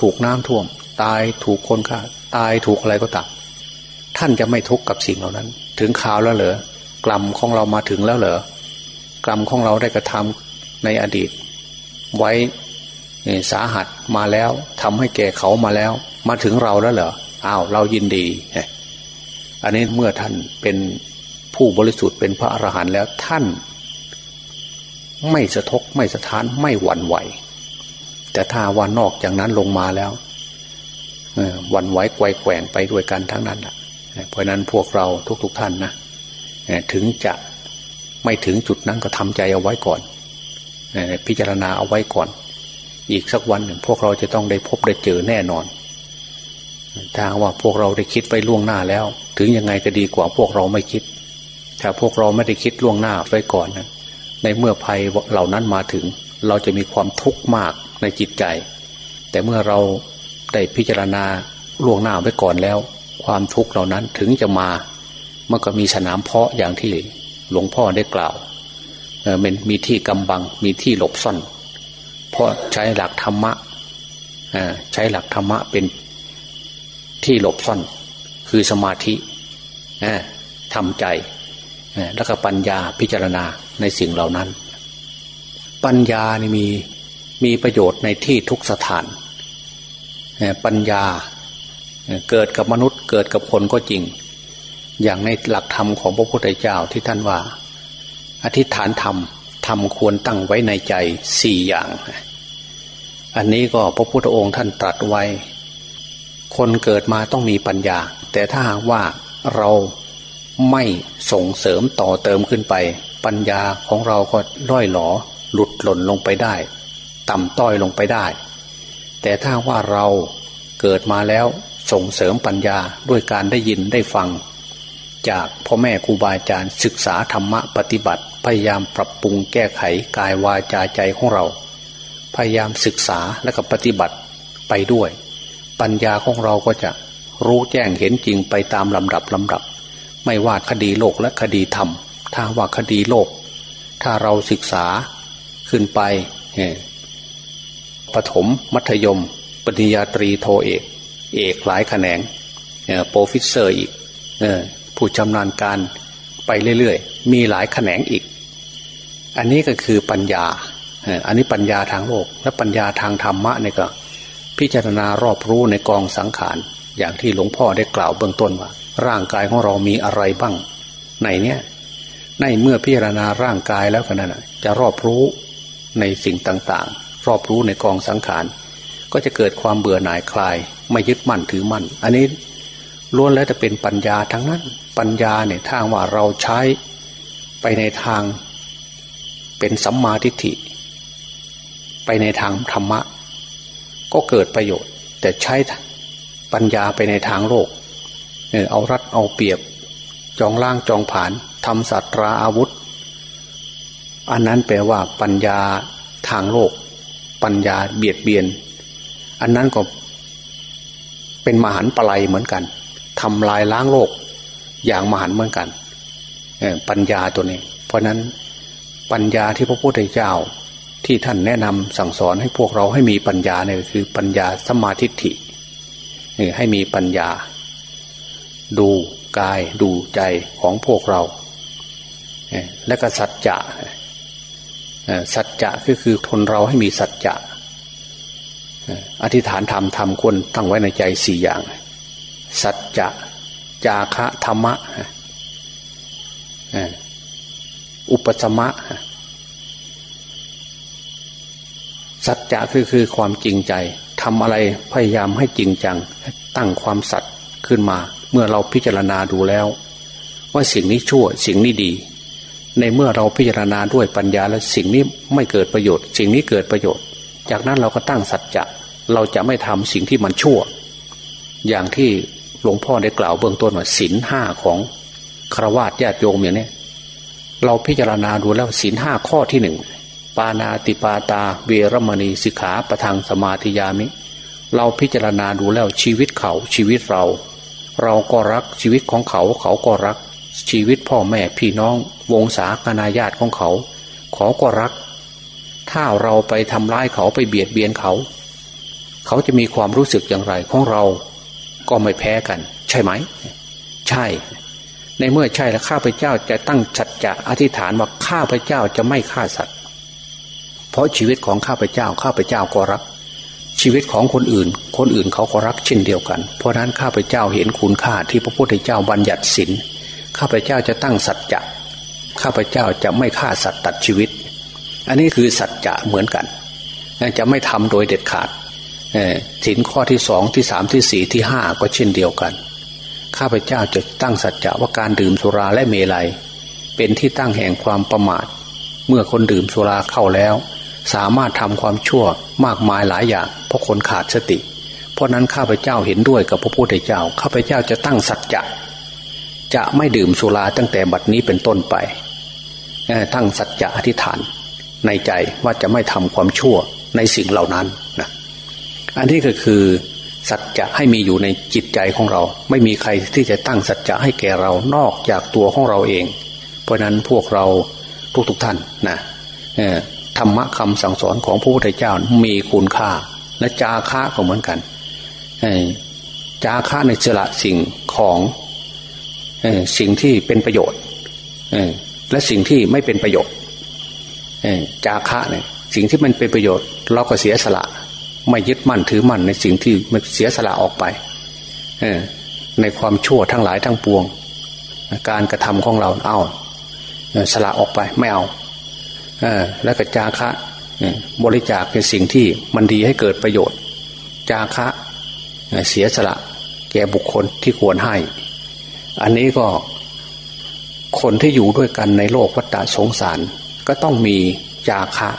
ถูกน้ำท่วม ตายถูกคนฆ่า ตายถูกอะไรก็ตามท่านจะไม่ทุกข์กับสิ่งเหล่านั้น ถึงข่าวแล้วเหรอกรรมของเรามาถึงแล้วเหรอกรรมของเราได้กระทำในอดีต ไว้สาหัสมาแล้วทำให้แก่เขามาแล้ว มาถึงเราแล้วเหรออ้าวเรายินดี อันนี้เมื่อท่านเป็นผู้บริสุทธิ์เป็นพระอรหันต์แล้วท่าน ไม่สะทกไม่สะท้านไม่หวั่นไหว แต่ถ้าวันนอกจากนั้นลงมาแล้ววันไหวไกวแกว่งไปด้วยกันทั้งนั้นเพราะนั้นพวกเราทุกๆทท่านนะถึงจะไม่ถึงจุดนั้นก็ทำใจเอาไว้ก่อนพิจารณาเอาไว้ก่อน อีกสักวันหนึ่งพวกเราจะต้องได้พบได้เจอแน่นอนถ้าว่าพวกเราได้คิดไปล่วงหน้าแล้ว ถึงยังไงก็ดีกว่าพวกเราไม่คิด ถ้าพวกเราไม่ได้คิดล่วงหน้าไว้ก่อนนะในเมื่อภัยเหล่านั้นมาถึง เราจะมีความทุกข์มาก ในจิตใจ แต่เมื่อเราได้พิจารณาล่วงหน้าไว้ก่อนแล้ว ความทุกข์เหล่านั้นถึงจะมามันก็มีสนามเพาะอย่างที่หลวงพ่อได้กล่าวมันมีที่กำบังมีที่หลบซ่อน เพราะใช้หลักธรรมะใช้หลักธรรมะเป็นที่หลบซ่อน คือสมาธิทำใจแล้วก็ปัญญาพิจารณาในสิ่งเหล่านั้น ปัญญานี่มี มีประโยชน์ในที่ทุกสถาน ปัญญาเกิดกับมนุษย์เกิดกับคนก็จริง อย่างในหลักธรรมของพระพุทธเจ้าที่ท่านว่า อธิษฐานธรรมธรรมควรตั้งไว้ในใจสี่อย่าง อันนี้ก็พระพุทธองค์ท่านตรัสไว้ คนเกิดมาต้องมีปัญญา แต่ถ้าหากว่าเราไม่ส่งเสริมต่อเติมขึ้นไป ปัญญาของเราก็ล่อยหลอหลุดหล่นลงไปได้ ต่ำต้อยลงไปได้ แต่ถ้าว่าเราเกิดมาแล้วส่งเสริมปัญญาด้วยการได้ยินได้ฟัง จากพ่อแม่ครูบาอาจารย์ศึกษาธรรมะปฏิบัติ พยายามปรับปรุงแก้ไขกายวาจาใจของเรา พยายามศึกษาและก็ปฏิบัติไปด้วย ปัญญาของเราก็จะรู้แจ้งเห็นจริงไปตามลำดับลำดับ ไม่ว่าคดีโลกและคดีธรรม ถ้าว่าคดีโลก ถ้าเราศึกษาขึ้นไป ประถม มัธยม ปริญญาตรีโทเอก เอกหลายแขนง professor อีกผู้ชำนาญการไปเรื่อยๆ มีหลายแขนงอีก อันนี้ก็คือปัญญา อันนี้ปัญญาทางโลก และปัญญาทางธรรมะเนี่ยก็ พิจารณารอบรู้ในกองสังขาร อย่างที่หลวงพ่อได้กล่าวเบื้องต้นว่า ร่างกายของเรามีอะไรบ้าง ในเนี้ยในเมื่อพิจารณาร่างกายแล้วกันนะจะรอบรู้ในสิ่งต่างๆ รอบรู้ในกองสังขาร ก็จะเกิดความเบื่อหน่ายคลาย ไม่ยึดมั่นถือมั่น อันนี้ล้วนแล้วจะเป็นปัญญาทั้งนั้น ปัญญาเนี่ยทางว่าเราใช้ไปในทางเป็นสัมมาทิฏฐิ ไปในทางธรรมะ ก็เกิดประโยชน์ แต่ใช้ปัญญาไปในทางโลกเอารัดเอาเปรียบ จองล่างจองผานทำสัตราอาวุธ อันนั้นแปลว่าปัญญาทางโลก ปัญญาเบียดเบียน อันนั้นก็เป็นมหันปลายเหมือนกันทำลายล้างโลกอย่างมหันเหมือนกันปัญญาตัวนี้ เพราะนั้นปัญญาที่พระพุทธเจ้าที่ท่านแนะนำสั่งสอนให้พวกเราให้มีปัญญาเนี่ยคือปัญญาสมาธิฐิให้มีปัญญา ดูกายดูใจของพวกเราและก็สัจจะ สัจจะก็คือทนเราให้มีสัจจะอธิษฐานธรรมทำคนตั้งไว้ในใจสี่อย่าง สัจจะจาคะธรรมะอุปสมะ สัจจะคือคือความจริงใจทำอะไรพยายามให้จริงจัง ตั้งความสัตย์ขึ้นมา เมื่อเราพิจารณาดูแล้ว ว่าสิ่งนี้ชั่วสิ่งนี้ดี ในเมื่อเราพิจารณาด้วยปัญญาแล้วสิ่งนี้ไม่เกิดประโยชน์ สิ่งนี้เกิดประโยชน์ จากนั้นเราก็ตั้งสัจจะเราจะไม่ทำสิ่งที่มันชั่ว อย่างที่หลวงพ่อได้กล่าวเบื้องต้นว่าศีลห้าของครวญญาติโยมอย่างนี้เราพิจารณาดูแล้วศีลห้าข้อที่หนึ่งปานาติปาตาเวรมณีสิกขาประทังสมาธิยามิ เราพิจารณาดูแล้วชีวิตเขาชีวิตเรา เราก็รักชีวิตของเขาเขาก็รัก ชีวิตพ่อแม่พี่น้องวงศาคณาญาติของเขาขาก็รัก ถ้าเราไปทำร้ายเขาไปเบียดเบียนเขา เขาจะมีความรู้สึกอย่างไรของเราก็ไม่แพ้กัน ใช่ไหม ใช่ ในเมื่อใช่แล้วข้าพเจ้าจะตั้งจัดจะอธิษฐานว่าข้าพเจ้าจะไม่ฆ่าสัตว์ เพราะชีวิตของข้าพเจ้าข้าพเจ้าก็รัก ชีวิตของคนอื่น คนอื่นเขาก็รักเช่นเดียวกัน เพราะนั้นข้าพเจ้าเห็นคุณค่าที่พระพุทธเจ้าบัญญัติศีล ข้าพเจ้าจะตั้งสัจจะข้าพเจ้าจะไม่ฆ่าสัตว์ตัดชีวิต อันนี้คือสัจจะเหมือนกันจะไม่ทำโดยเด็ดขาดสินข้อที่สองที่สามที่สี่ที่ห้าก็เช่นเดียวกัน ข้าพเจ้าจะตั้งสัจจะว่าการดื่มสุราและเมลัย เป็นที่ตั้งแห่งความประมาท เมื่อคนดื่มสุราเข้าแล้ว สามารถทำความชั่วมากมายหลายอย่าง เพราะคนขาดสติ เพราะนั้นข้าพเจ้าเห็นด้วยกับพระพุทธเจ้า ข้าพเจ้าจะตั้งสัจจะ จะไม่ดื่มสุราตั้งแต่บัดนี้เป็นต้นไปตั้งสัจจะอธิษฐานในใจว่าจะไม่ทำความชั่วในสิ่งเหล่านั้นนะอันนี้ก็คือสัจจะให้มีอยู่ในจิตใจของเรา ไม่มีใครที่จะตั้งสัจจะให้แก่เรานอกจากตัวของเราเอง เพราะนั้นพวกเราทุกๆทท่านนะธรรมะคำสั่งสอนของพระพุทธเจ้ามีคุณค่า และจาคะก็เหมือนกันจาคะในสละสิ่งของ สิ่งที่เป็นประโยชน์และสิ่งที่ไม่เป็นประโยชน์จาคะเนี่ยสิ่งที่มันเป็นประโยชน์เราก็เสียสละ ไม่ยึดมั่นถือมั่นในสิ่งที่มันเสียสละออกไปในความชั่วทั้งหลายทั้งปวง การกระทำของเราเอาสละออกไปไม่เอาแล้วก็จาคะบริจาคเป็นสิ่งที่มันดีให้เกิดประโยชน์ จาคะเสียสละ แก่บุคคลที่ควรให้ อันนี้ก็คนที่อยู่ด้วยกันในโลกวัฏสงสาร ก็ต้องมีจาคะ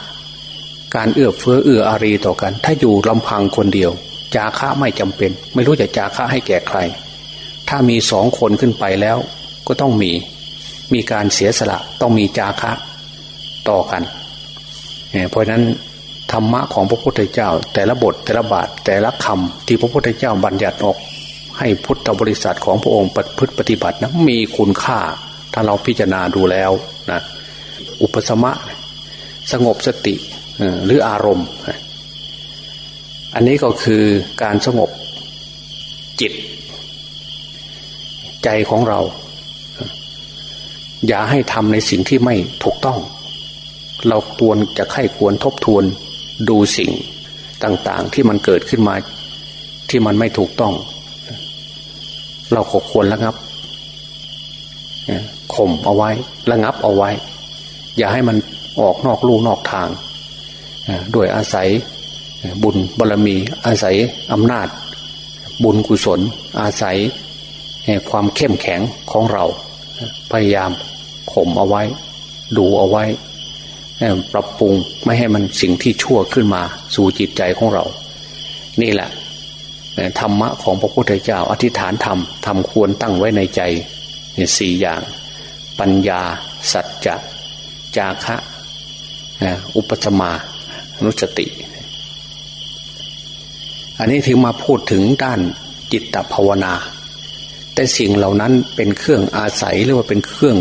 การเอื้อเฟื้อเอื้ออารีต่อกัน ถ้าอยู่ลำพังคนเดียว จาคะไม่จำเป็น ไม่รู้จะจาคะให้แก่ใคร ถ้ามีสองคนขึ้นไปแล้ว ก็ต้องมีมีการเสียสละต้องมีจาคะต่อกันเพราะนั้นธรรมะของพระพุทธเจ้า แต่ละบทแต่ละบาทแต่ละคำที่พระพุทธเจ้าบัญญัติออก ให้พุทธบริษัทของพระองค์ปฏิพฤติปฏิบัตินะมีคุณค่า ถ้าเราพิจารณาดูแล้วนะอุปสมะ สงบสติหรืออารมณ์ อันนี้ก็คือการสงบจิต ใจของเรา อย่าให้ทำในสิ่งที่ไม่ถูกต้อง เราควรจะไข้ควรทบทวนดูสิ่งต่างๆที่มันเกิดขึ้นมาที่มันไม่ถูกต้อง เราก็ควรระงับข่มเอาไว้ระงับเอาไว้ อย่าให้มันออกนอกลู่นอกทางด้วยอาศัยบุญบารรมี อาศัยอำนาจ บุญกุศล อาศัยความเข้มแข็งของเรา พยายามข่มเอาไว้ ดูเอาไว้ ปรับปรุงไม่ให้มันสิ่งที่ชั่วขึ้นมา สู่จิตใจของเรา นี่แหละ ธรรมะของพระพุทธเจ้า อธิษฐานธรรมทำควรตั้งไว้ในใจสี่อย่าง ปัญญา สัจจะ จาคะ อุปสมานุสติ อันนี้ถึงมาพูดถึงด้านจิตภาวนา แต่สิ่งเหล่านั้นเป็นเครื่องอาศัยหรือว่าเป็นเครื่อง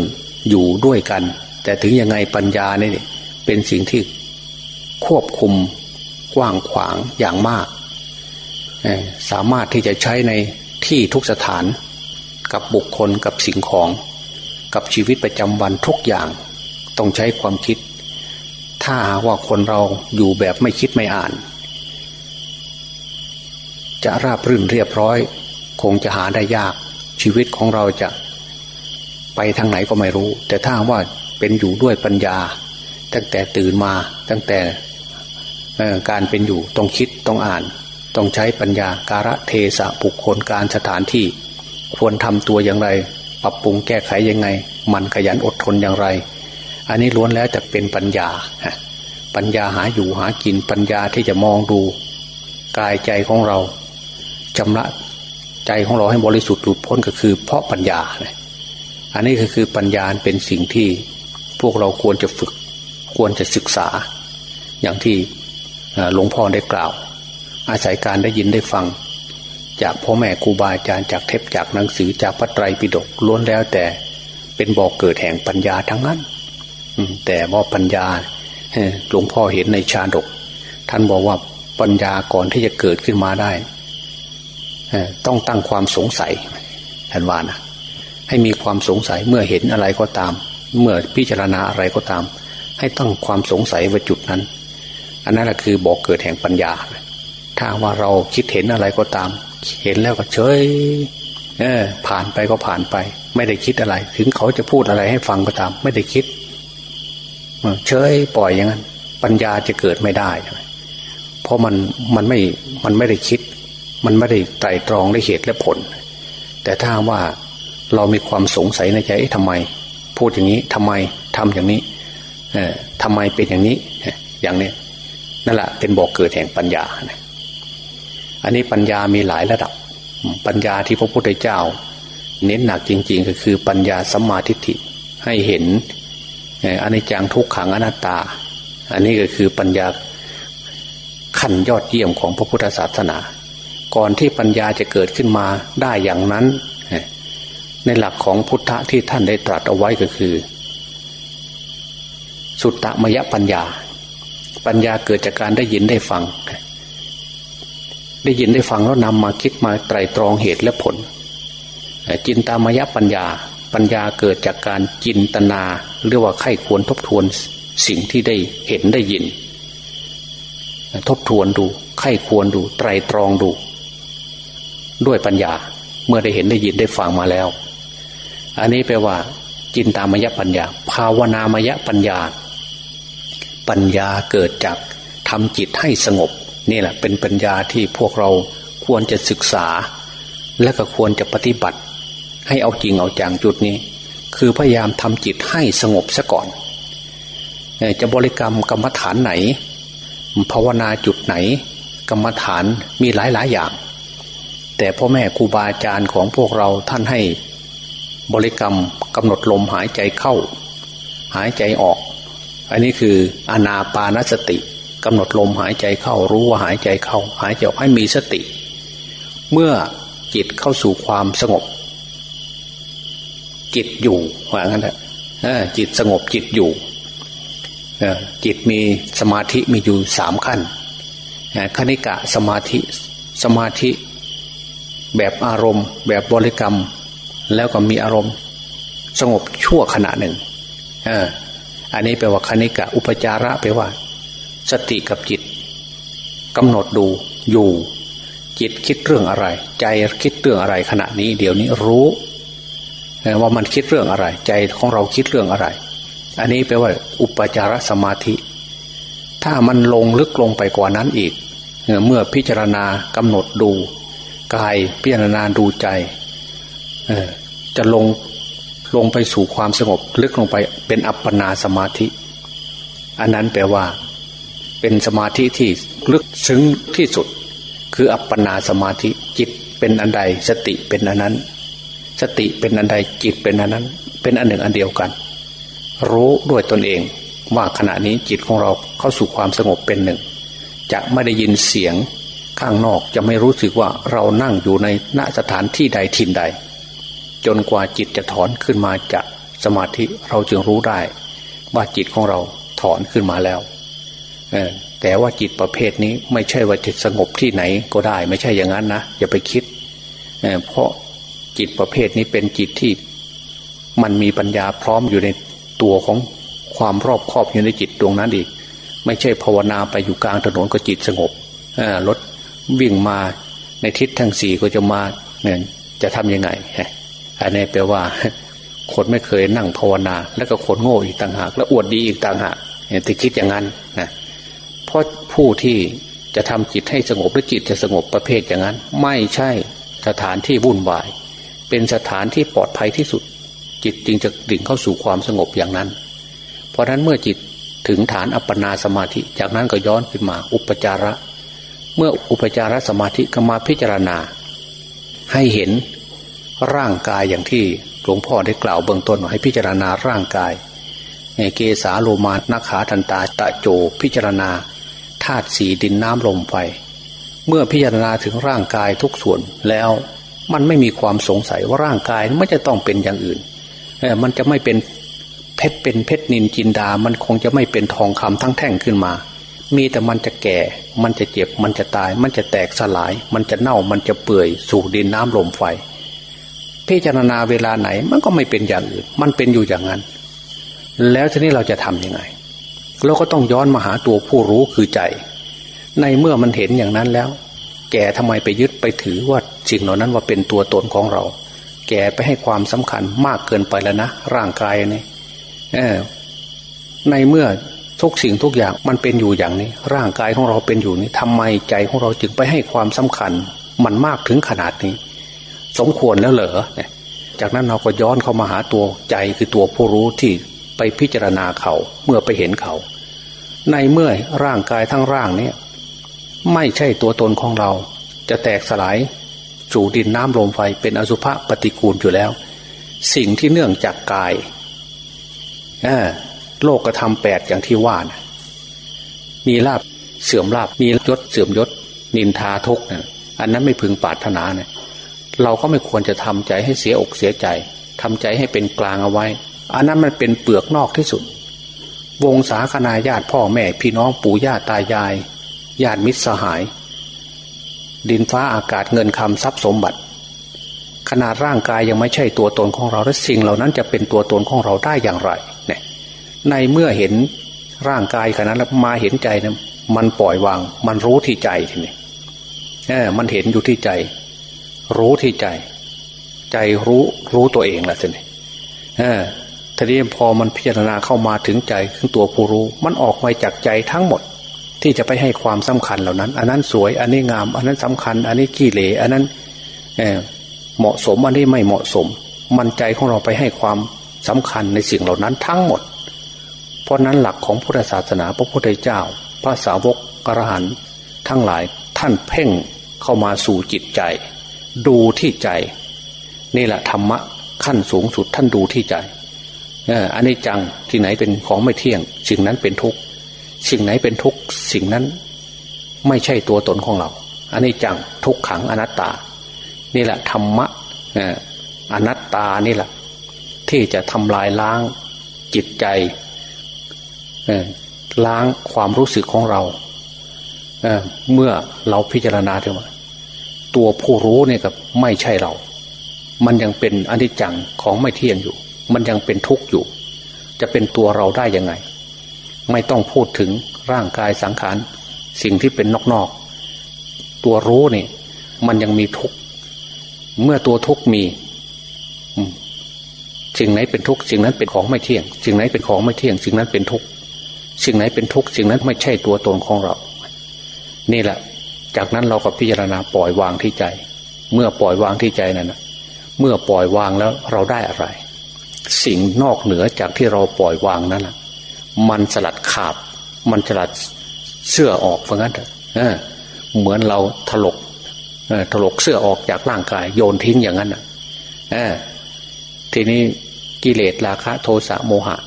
อยู่ด้วยกัน แต่ถึงยังไงปัญญาเนี่ยเป็นสิ่งที่ควบคุมกว้างขวางอย่างมาก สามารถที่จะใช้ในที่ทุกสถานกับบุคคลกับสิ่งของกับชีวิตประจำวันทุกอย่างต้องใช้ความคิด ถ้าว่าคนเราอยู่แบบไม่คิดไม่อ่าน จะราบรื่นเรียบร้อย คงจะหาได้ยากชีวิตของเราจะไปทางไหนก็ไม่รู้ แต่ถ้าว่าเป็นอยู่ด้วยปัญญา ตั้งแต่ตื่นมาตั้งแต่การเป็นอยู่ต้องคิดต้องอ่าน ต้องใช้ปัญญาการะเทศะบุคคลการสถานที่ ควรทำตัวอย่างไร ปรับปรุงแก้ไขยังไง มันขยันอดทนอย่างไร อันนี้ล้วนแล้วแต่เป็นปัญญา ปัญญาหาอยู่หากินปัญญาที่จะมองดู กายใจของเราชำระใจของเราให้บริสุทธิ์หลุดพ้นก็คือ เพราะปัญญา อันนี้ก็คือปัญญาเป็นสิ่งที่พวกเราควรจะฝึก ควรจะศึกษา อย่างที่หลวงพ่อได้กล่าว อาศัยการได้ยินได้ฟัง จากพ่อแม่ครูบาอาจารย์จากเทปจากหนังสือจากพระไตรปิฎกล้วนแล้วแต่เป็นบอกเกิดแห่งปัญญาทั้งนั้นแต่ว่าปัญญาหลวงพ่อเห็นในชาดก ท่านบอกว่าปัญญาก่อนที่จะเกิดขึ้นมาได้ต้องตั้งความสงสัยท่านว่านะให้มีความสงสัยเมื่อเห็นอะไรก็ตาม เมื่อพิจารณาอะไรก็ตาม ให้ตั้งความสงสัยไว้จุดนั้น อันนั้นแหละคือบอกเกิดแห่งปัญญา ถ้าว่าเราคิดเห็นอะไรก็ตาม เห็นแล้วก็เฉยเออ ผ่านไปก็ผ่านไป ไม่ได้คิดอะไร ถึงเขาจะพูดอะไรให้ฟังก็ตาม ไม่ได้คิดเฉยปล่อยอย่างนั้น ปัญญาจะเกิดไม่ได้เพราะมันมันไม่มันไม่ได้คิด มันไม่ได้ไตรตรองได้เหตุและผล แต่ถ้าว่าเรามีความสงสัยในใจทำไม พูดอย่างนี้ทำไมทำอย่างนี้ เออทำไมเป็นอย่างนี้ อย่างนี้นั่นแหละเป็นบอกเกิดแห่งปัญญา อันนี้ปัญญามีหลายระดับ ปัญญาที่พระพุทธเจ้า เน้นหนักจริง ๆ ก็คือปัญญาสัมมาทิฏฐิให้เห็นอันนี้จังทุกขังอนัตตา อันนี้ก็คือปัญญาขั้นยอดเยี่ยมของพระพุทธศาสนา ก่อนที่ปัญญาจะเกิดขึ้นมาได้อย่างนั้น ในหลักของพุทธะที่ท่านได้ตรัสเอาไว้ก็คือ สุตตมยปัญญา ปัญญาเกิดจากการได้ยินได้ฟัง ได้ยินได้ฟังแล้วนำมาคิดมาไตรตรองเหตุและผล จินตามายปัญญา ปัญญาเกิดจากการจินตนาหรือว่าไข้ควรทบทวนสิ่งที่ได้เห็นได้ยิน ทบทวนดูไข้ควรดูไตรตรองดู ด้วยปัญญาเมื่อได้เห็นได้ยินได้ฟังมาแล้ว อันนี้แปลว่าจินตามยปัญญา ภาวนามยปัญญา ปัญญาเกิดจากทำจิตให้สงบ นี่แหละเป็นปัญญาที่พวกเราควรจะศึกษา และก็ควรจะปฏิบัติ ให้เอาจริงเอาจังจุดนี้ คือพยายามทำจิตให้สงบซะก่อน จะบริกรรมกรรมฐานไหน ภาวนาจุดไหน กรรมฐานมีหลายหลายอย่าง แต่พ่อแม่ครูบาอาจารย์ของพวกเราท่านให้บริกรรมกำหนดลมหายใจเข้า หายใจออก อันนี้คืออนาปานสติ กำหนดลมหายใจเข้ารู้ว่าหายใจเข้า หายใจออกให้มีสติ เมื่อจิตเข้าสู่ความสงบ จิตอยู่ว่างั้นแหละจิตสงบจิตอยู่จิตมีสมาธิมีอยู่สามขั้นคณิกะสมาธิสมาธิ แบบอารมณ์ แบบบริกรรม แล้วก็มีอารมณ์ สงบชั่วขณะหนึ่งออันนี้แปลว่าคณิกะอุปจาระแปลว่า สติกับจิตกำหนดดูอยู่ จิตคิดเรื่องอะไร ใจคิดเรื่องอะไรขณะนี้ เดี๋ยวนี้รู้ว่ามันคิดเรื่องอะไร ใจของเราคิดเรื่องอะไร อันนี้แปลว่า อุปจารสมาธิ ถ้ามันลงลึกลงไปกว่านั้นอีก เมื่อพิจารณากำหนดดูกายพิจารณาดูใจจะลงลงไปสู่ความสงบ ลึกลงไปเป็นอัปปนาสมาธิ อันนั้นแปลว่า เป็นสมาธิที่ลึกซึ้งที่สุด คืออัปปนาสมาธิจิตเป็นอันใด สติเป็นอันนั้น สติเป็นอันใดจิตเป็นอันนั้น เป็นอันหนึ่งอันเดียวกัน รู้ด้วยตนเองว่าขณะนี้จิตของเราเข้าสู่ความสงบเป็นหนึ่ง จะไม่ได้ยินเสียงข้างนอกจะไม่รู้สึกว่าเรานั่งอยู่ในณสถานที่ใดถิ่นใด จนกว่าจิตจะถอนขึ้นมาจากสมาธิเราจึงรู้ได้ ว่าจิตของเราถอนขึ้นมาแล้ว แต่ว่าจิตประเภทนี้ไม่ใช่ว่าจิตสงบที่ไหนก็ได้ ไม่ใช่อย่างนั้นนะอย่าไปคิดเเพราะจิตประเภทนี้เป็นจิตที่มันมีปัญญาพร้อมอยู่ในตัวของความรอบครอบอยู่ในจิตดวงนั้นอีก ไม่ใช่ภาวนาไปอยู่กลางถนนก็จิตสงบรถวิ่งมาในทิศทางสี่ก็จะมาเนี่ยจะทำยังไงอันนี้แปลว่า คนไม่เคยนั่งภาวนา แล้วก็คนโง่อีกต่างหาก แล้วอวดดีอีกต่างหากแต่คิดอย่างนั้นนะ เพราะผู้ที่จะทำจิตให้สงบหรือจิตจะสงบประเภทอย่างนั้น ไม่ใช่สถานที่วุ่นวาย เป็นสถานที่ปลอดภัยที่สุด จิตจึงจะดิ่งเข้าสู่ความสงบอย่างนั้น เพราะนั้นเมื่อจิตถึงฐานอัปปนาสมาธิ จากนั้นก็ย้อนขึ้นมาอุปจาระ เมื่ออุปจารสมาธิก็มาพิจารณา ให้เห็นร่างกายอย่างที่หลวงพ่อได้กล่าวเบื้องต้นให้พิจารณาร่างกายเกสาโลมานาขาทันตาตะโจพิจารณา ธาตุสีดินน้ำลมไฟเมื่อพิจารณาถึงร่างกายทุกส่วนแล้วมันไม่มีความสงสัยว่าร่างกายไม่จะต้องเป็นอย่างอื่นมันจะไม่เป็นเพชรเป็นเพชรนินจินดา มันคงจะไม่เป็นทองคำทั้งแท่งขึ้นมา มีแต่มันจะแก่ มันจะเจ็บ มันจะตาย มันจะแตกสลาย มันจะเน่า มันจะเปื่อย สู่ดินน้ำลมไฟ พิจารณาเวลาไหนมันก็ไม่เป็นอย่างอื่น มันเป็นอยู่อย่างนั้น แล้วทีนี้เราจะทำยังไง เราก็ต้องย้อนมาหาตัวผู้รู้คือใจ ในเมื่อมันเห็นอย่างนั้นแล้ว แกทำไมไปยึดไปถือว่าสิ่งเหล่านั้นว่าเป็นตัวตนของเรา แกไปให้ความสำคัญมากเกินไปแล้วนะร่างกายนี่ในเมื่อทุกสิ่งทุกอย่างมันเป็นอยู่อย่างนี้ ร่างกายของเราเป็นอยู่นี้ทำไมใจของเราจึงไปให้ความสำคัญ มันมากถึงขนาดนี้ สมควรแล้วเหรอจากนั้นเราก็ย้อนเข้ามาหาตัวใจคือตัวผู้รู้ที่ ไปพิจารณาเขาเมื่อไปเห็นเขา ในเมื่อร่างกายทั้งร่างเนี้ไม่ใช่ตัวตนของเรา จะแตกสลายสู่ดินน้ำลมไฟเป็นอสุภะปฏิกูลอยู่แล้ว สิ่งที่เนื่องจากกายโลกกระทำแปดอย่างที่ว่านะมีลาบเสื่อมลาบมียศเสื่อมยศ นินทาทุกนะอันนั้นไม่พึงปรารถนาเนะเราก็ไม่ควรจะทำใจให้เสียอกเสียใจทำใจให้เป็นกลางเอาไว้ อันนั้นมันเป็นเปลือกนอกที่สุด วงศาคณาญาติพ่อแม่พี่น้องปู่ย่าตายายญาติมิตรสหาย ดินฟ้าอากาศเงินคำทรัพย์สมบัติ ขนาดร่างกายยังไม่ใช่ตัวตนของเราและสิ่งเหล่านั้นจะเป็นตัวตนของเราได้อย่างไรในเมื่อเห็นร่างกายขนาดแล้วมาเห็นใจนะมันปล่อยวาง มันรู้ที่ใจทีนี้เออมันเห็นอยู่ที่ใจ รู้ที่ใจ ใจรู้รู้ตัวเองแหละทีนี้เออ ทีนี้พอมันพิจารณาเข้ามาถึงใจถึงตัวผู้รู้ มันออกมาจากใจทั้งหมด ที่จะไปให้ความสำคัญเหล่านั้น อันนั้นสวย อันนี้งาม อันนั้นสำคัญ อันนี้ขี้เหร่อันนั้นเเหมาะสม อันนี้ไม่เหมาะสม มันใจของเราไปให้ความสำคัญในสิ่งเหล่านั้นทั้งหมด เพราะนั้นหลักของพุทธศาสนาพระพุทธเจ้า พระสาวกอรหันทั้งหลายท่านเพ่งเข้ามาสู่จิตใจ ดูที่ใจ นี่แหละธรรมะขั้นสูงสุดท่านดูที่ใจ อันนี้จังที่ไหนเป็นของไม่เที่ยง สิ่งนั้นเป็นทุกข์สิ่งไหนเป็นทุกข์สิ่งนั้นไม่ใช่ตัวตนของเราอันนี้จังทุกขังอนัตตา นี่แหละธรรมะอนัตตานี่แหละที่จะทำลายล้างจิตใจล้างความรู้สึกของเราเเมื่อเราพิจารณาถึงว่าตัวผู้รู้เนี่ยกับไม่ใช่เรา มันยังเป็นอนิจจังของไม่เที่ยงอยู่ มันยังเป็นทุกข์อยู่ จะเป็นตัวเราได้ยังไง ไม่ต้องพูดถึงร่างกายสังขารสิ่งที่เป็นนอกๆตัวรู้นี่มันยังมีทุกข์เมื่อตัวทุกข์มีสิ่งไหนเป็นทุกข์สิ่งนั้นเป็นของไม่เที่ยง สิ่งไหนเป็นของไม่เที่ยง สิ่งนั้นเป็นทุกข์สิ่งไหนเป็นทุกข์สิ่งนั้นไม่ใช่ตัวตนของเรา นี่แหละ จากนั้นเราก็พิจารณาปล่อยวางที่ใจ เมื่อปล่อยวางที่ใจนั้นเมื่อปล่อยวางแล้วเราได้อะไร สิ่งนอกเหนือจากที่เราปล่อยวางนั้นมันสลัดขาบ มันสลัดเสื้อออกเพราะงั้นเถอเหมือนเราถลกถลกเสื้อออกจากร่างกาย โยนทิ้งอย่างนั้นอะทีนี้กิเลสราคะ โทสะโมหะ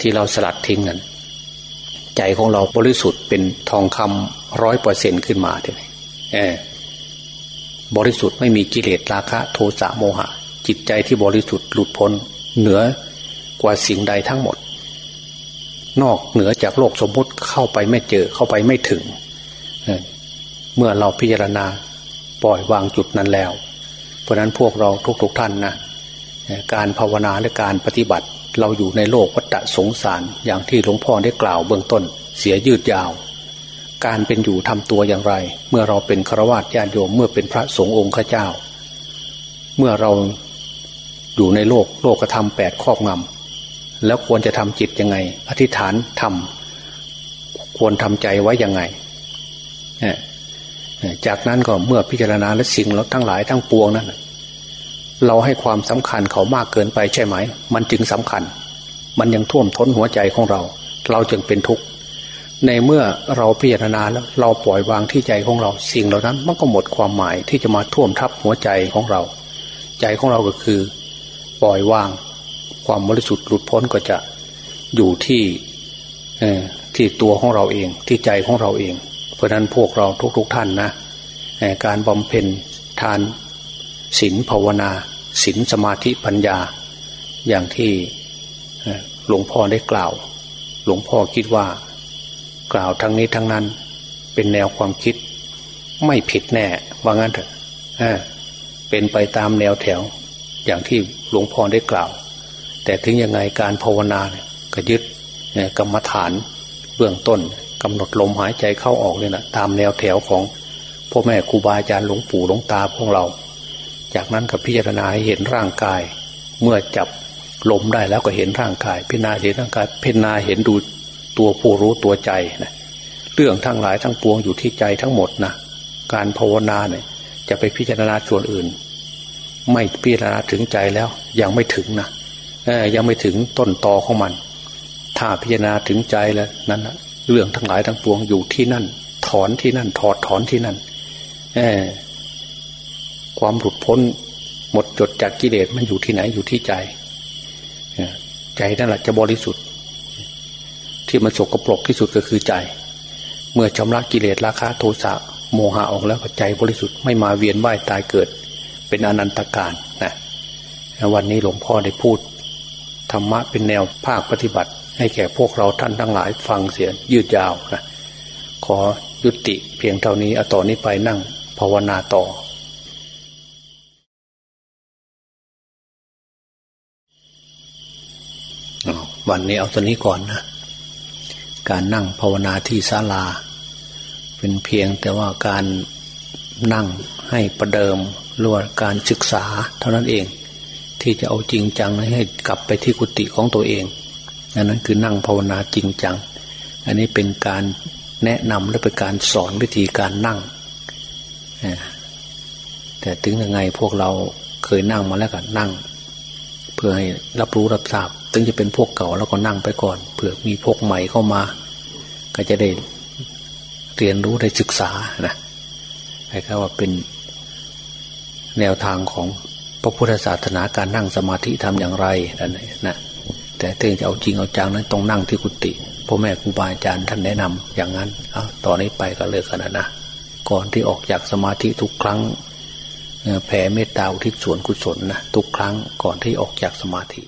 ที่เราสลัดทิ้งนั้น ใจของเราบริสุทธิ์เป็นทองคำร้อยเปอร์เซ็นขึ้นมาเลยเออบริสุทธิ์ไม่มีกิเลสราคะ โทสะโมหะ จิตใจที่บริสุทธิ์หลุดพ้น เหนือกว่าสิ่งใดทั้งหมด นอกเหนือจากโลกสมมติเข้าไปไม่เจอเข้าไปไม่ถึง เมื่อเราพิจารณาปล่อยวางจุดนั้นแล้ว เพราะนั้นพวกเราทุกๆทท่านนะการภาวนาและการปฏิบัติ เราอยู่ในโลกวัฏสงสารอย่างที่หลวงพ่อได้กล่าวเบื้องต้น เสียยืดยาว การเป็นอยู่ทำตัวอย่างไร เมื่อเราเป็นฆราวาสญาติโยมเมื่อเป็นพระสงฆ์องค์ข้าเจ้า เมื่อเรา อยู่ในโลกโลกกระทำแปดครอบงำแล้วควรจะทำจิตยังไง อธิษฐานทำควรทำใจไว้ยังไง จากนั้นก็เมื่อพิจารณาและสิ่งแล้วทั้งหลายทั้งปวงนั้นเราให้ความสำคัญเขามากเกินไปใช่ไหม มันจึงสำคัญ มันยังท่วมท้นหัวใจของเรา เราจึงเป็นทุกข์ในเมื่อเราพิจารณาแล้วเราปล่อยวางที่ใจของเรา สิ่งเหล่านั้นมันก็หมดความหมายที่จะมาท่วมทับหัวใจของเรา ใจของเราก็คือ ปล่อยวาง ความบริสุทธิ์หลุดพ้นก็จะอยู่ที่ที่ตัวของเราเองที่ใจของเราเอง เพราะนั้นพวกเราทุกๆทท่านนะการบำเพ็ญทานศีลภาวนาศีลสมาธิปัญญา อย่างที่หลวงพ่อได้กล่าว หลวงพ่อคิดว่า กล่าวทั้งนี้ทั้งนั้น เป็นแนวความคิด ไม่ผิดแน่ว่างั้นเถอะเป็นไปตามแนวแถว อย่างที่หลวงพ่อได้กล่าว แต่ถึงยังไงการภาวนาเนี่ยก็ยึดกรรมฐานเบื้องต้นกำหนดลมหายใจเข้าออกเลยนะตามแนวแถวของพ่อแม่ครูบาอาจารย์หลวงปู่หลวงตาพวกเรา จากนั้นก็พิจารณาให้เห็นร่างกาย เมื่อจับลมได้แล้วก็เห็นร่างกาย พิจารณาเห็นร่างกายพิจารณาเห็นดูตัวผู้รู้ตัวใจนะเรื่องทั้งหลายทั้งปวงอยู่ที่ใจทั้งหมดนะการภาวนาเนี่ยจะไปพิจารณาส่วนอื่น ไม่พิจารณาถึงใจแล้ว ยังไม่ถึงนะยังไม่ถึงต้นตอของมัน ถ้าพิจารณาถึงใจแล้วนั้นนะเรื่องทั้งหลายทั้งปวงอยู่ที่นั่น ถอนที่นั่น ถอดถอนที่นั่นความหลุดพ้นหมดจดจากกิเลสมันอยู่ที่ไหนอยู่ที่ใจใจนั่นแหละจะบริสุทธิ์ ที่มันสกปรกที่สุดก็คือใจ เมื่อชำระกิเลสราคะโทสะโมหะออกแล้วใจบริสุทธิ์ไม่มาเวียนว่ายตายเกิด เป็นอนันตการนะวันนี้หลวงพ่อได้พูดธรรมะเป็นแนวภาคปฏิบัติ ให้แก่พวกเราท่านทั้งหลายฟังเสียยืดยาวนะขอยุติเพียงเท่านี้เอาต่อนนี้ไปนั่งภาวนาต่อวันนี้เอาตัวนี้ก่อนนะ การนั่งภาวนาที่ศาลา เป็นเพียงแต่ว่าการนั่งให้ประเดิม รวดการศึกษาเท่านั้นเอง ที่จะเอาจริงจังให้กลับไปที่กุฏิของตัวเองอันนั้นคือนั่งภาวนาจริงจัง อันนี้เป็นการแนะนำและเป็นการสอนวิธีการนั่ง แต่ถึงยังไงพวกเราเคยนั่งมาแล้วก็นั่ง เพื่อให้รับรู้รับทราบ ถึงจะเป็นพวกเก่าแล้วก็นั่งไปก่อนเผื่อมีพวกใหม่เข้ามา ก็จะได้เรียนรู้ได้ศึกษานะให้เขาว่าเป็น แนวทางของพระพุทธศาสนาการนั่งสมาธิทำอย่างไรนั่นนะแต่ถึงจะเอาจริงเอาจังนั้นต้องนั่งที่กุฏิพ่อแม่ครูบาอาจารย์ท่านแนะนำอย่างนั้นเอาต่อนนี้ไปก็เลิกกันนะก่อนที่ออกจากสมาธิทุกครั้งแผ่เมตตาอุทิศส่วนกุศลนะทุกครั้งก่อนที่ออกจากสมาธิ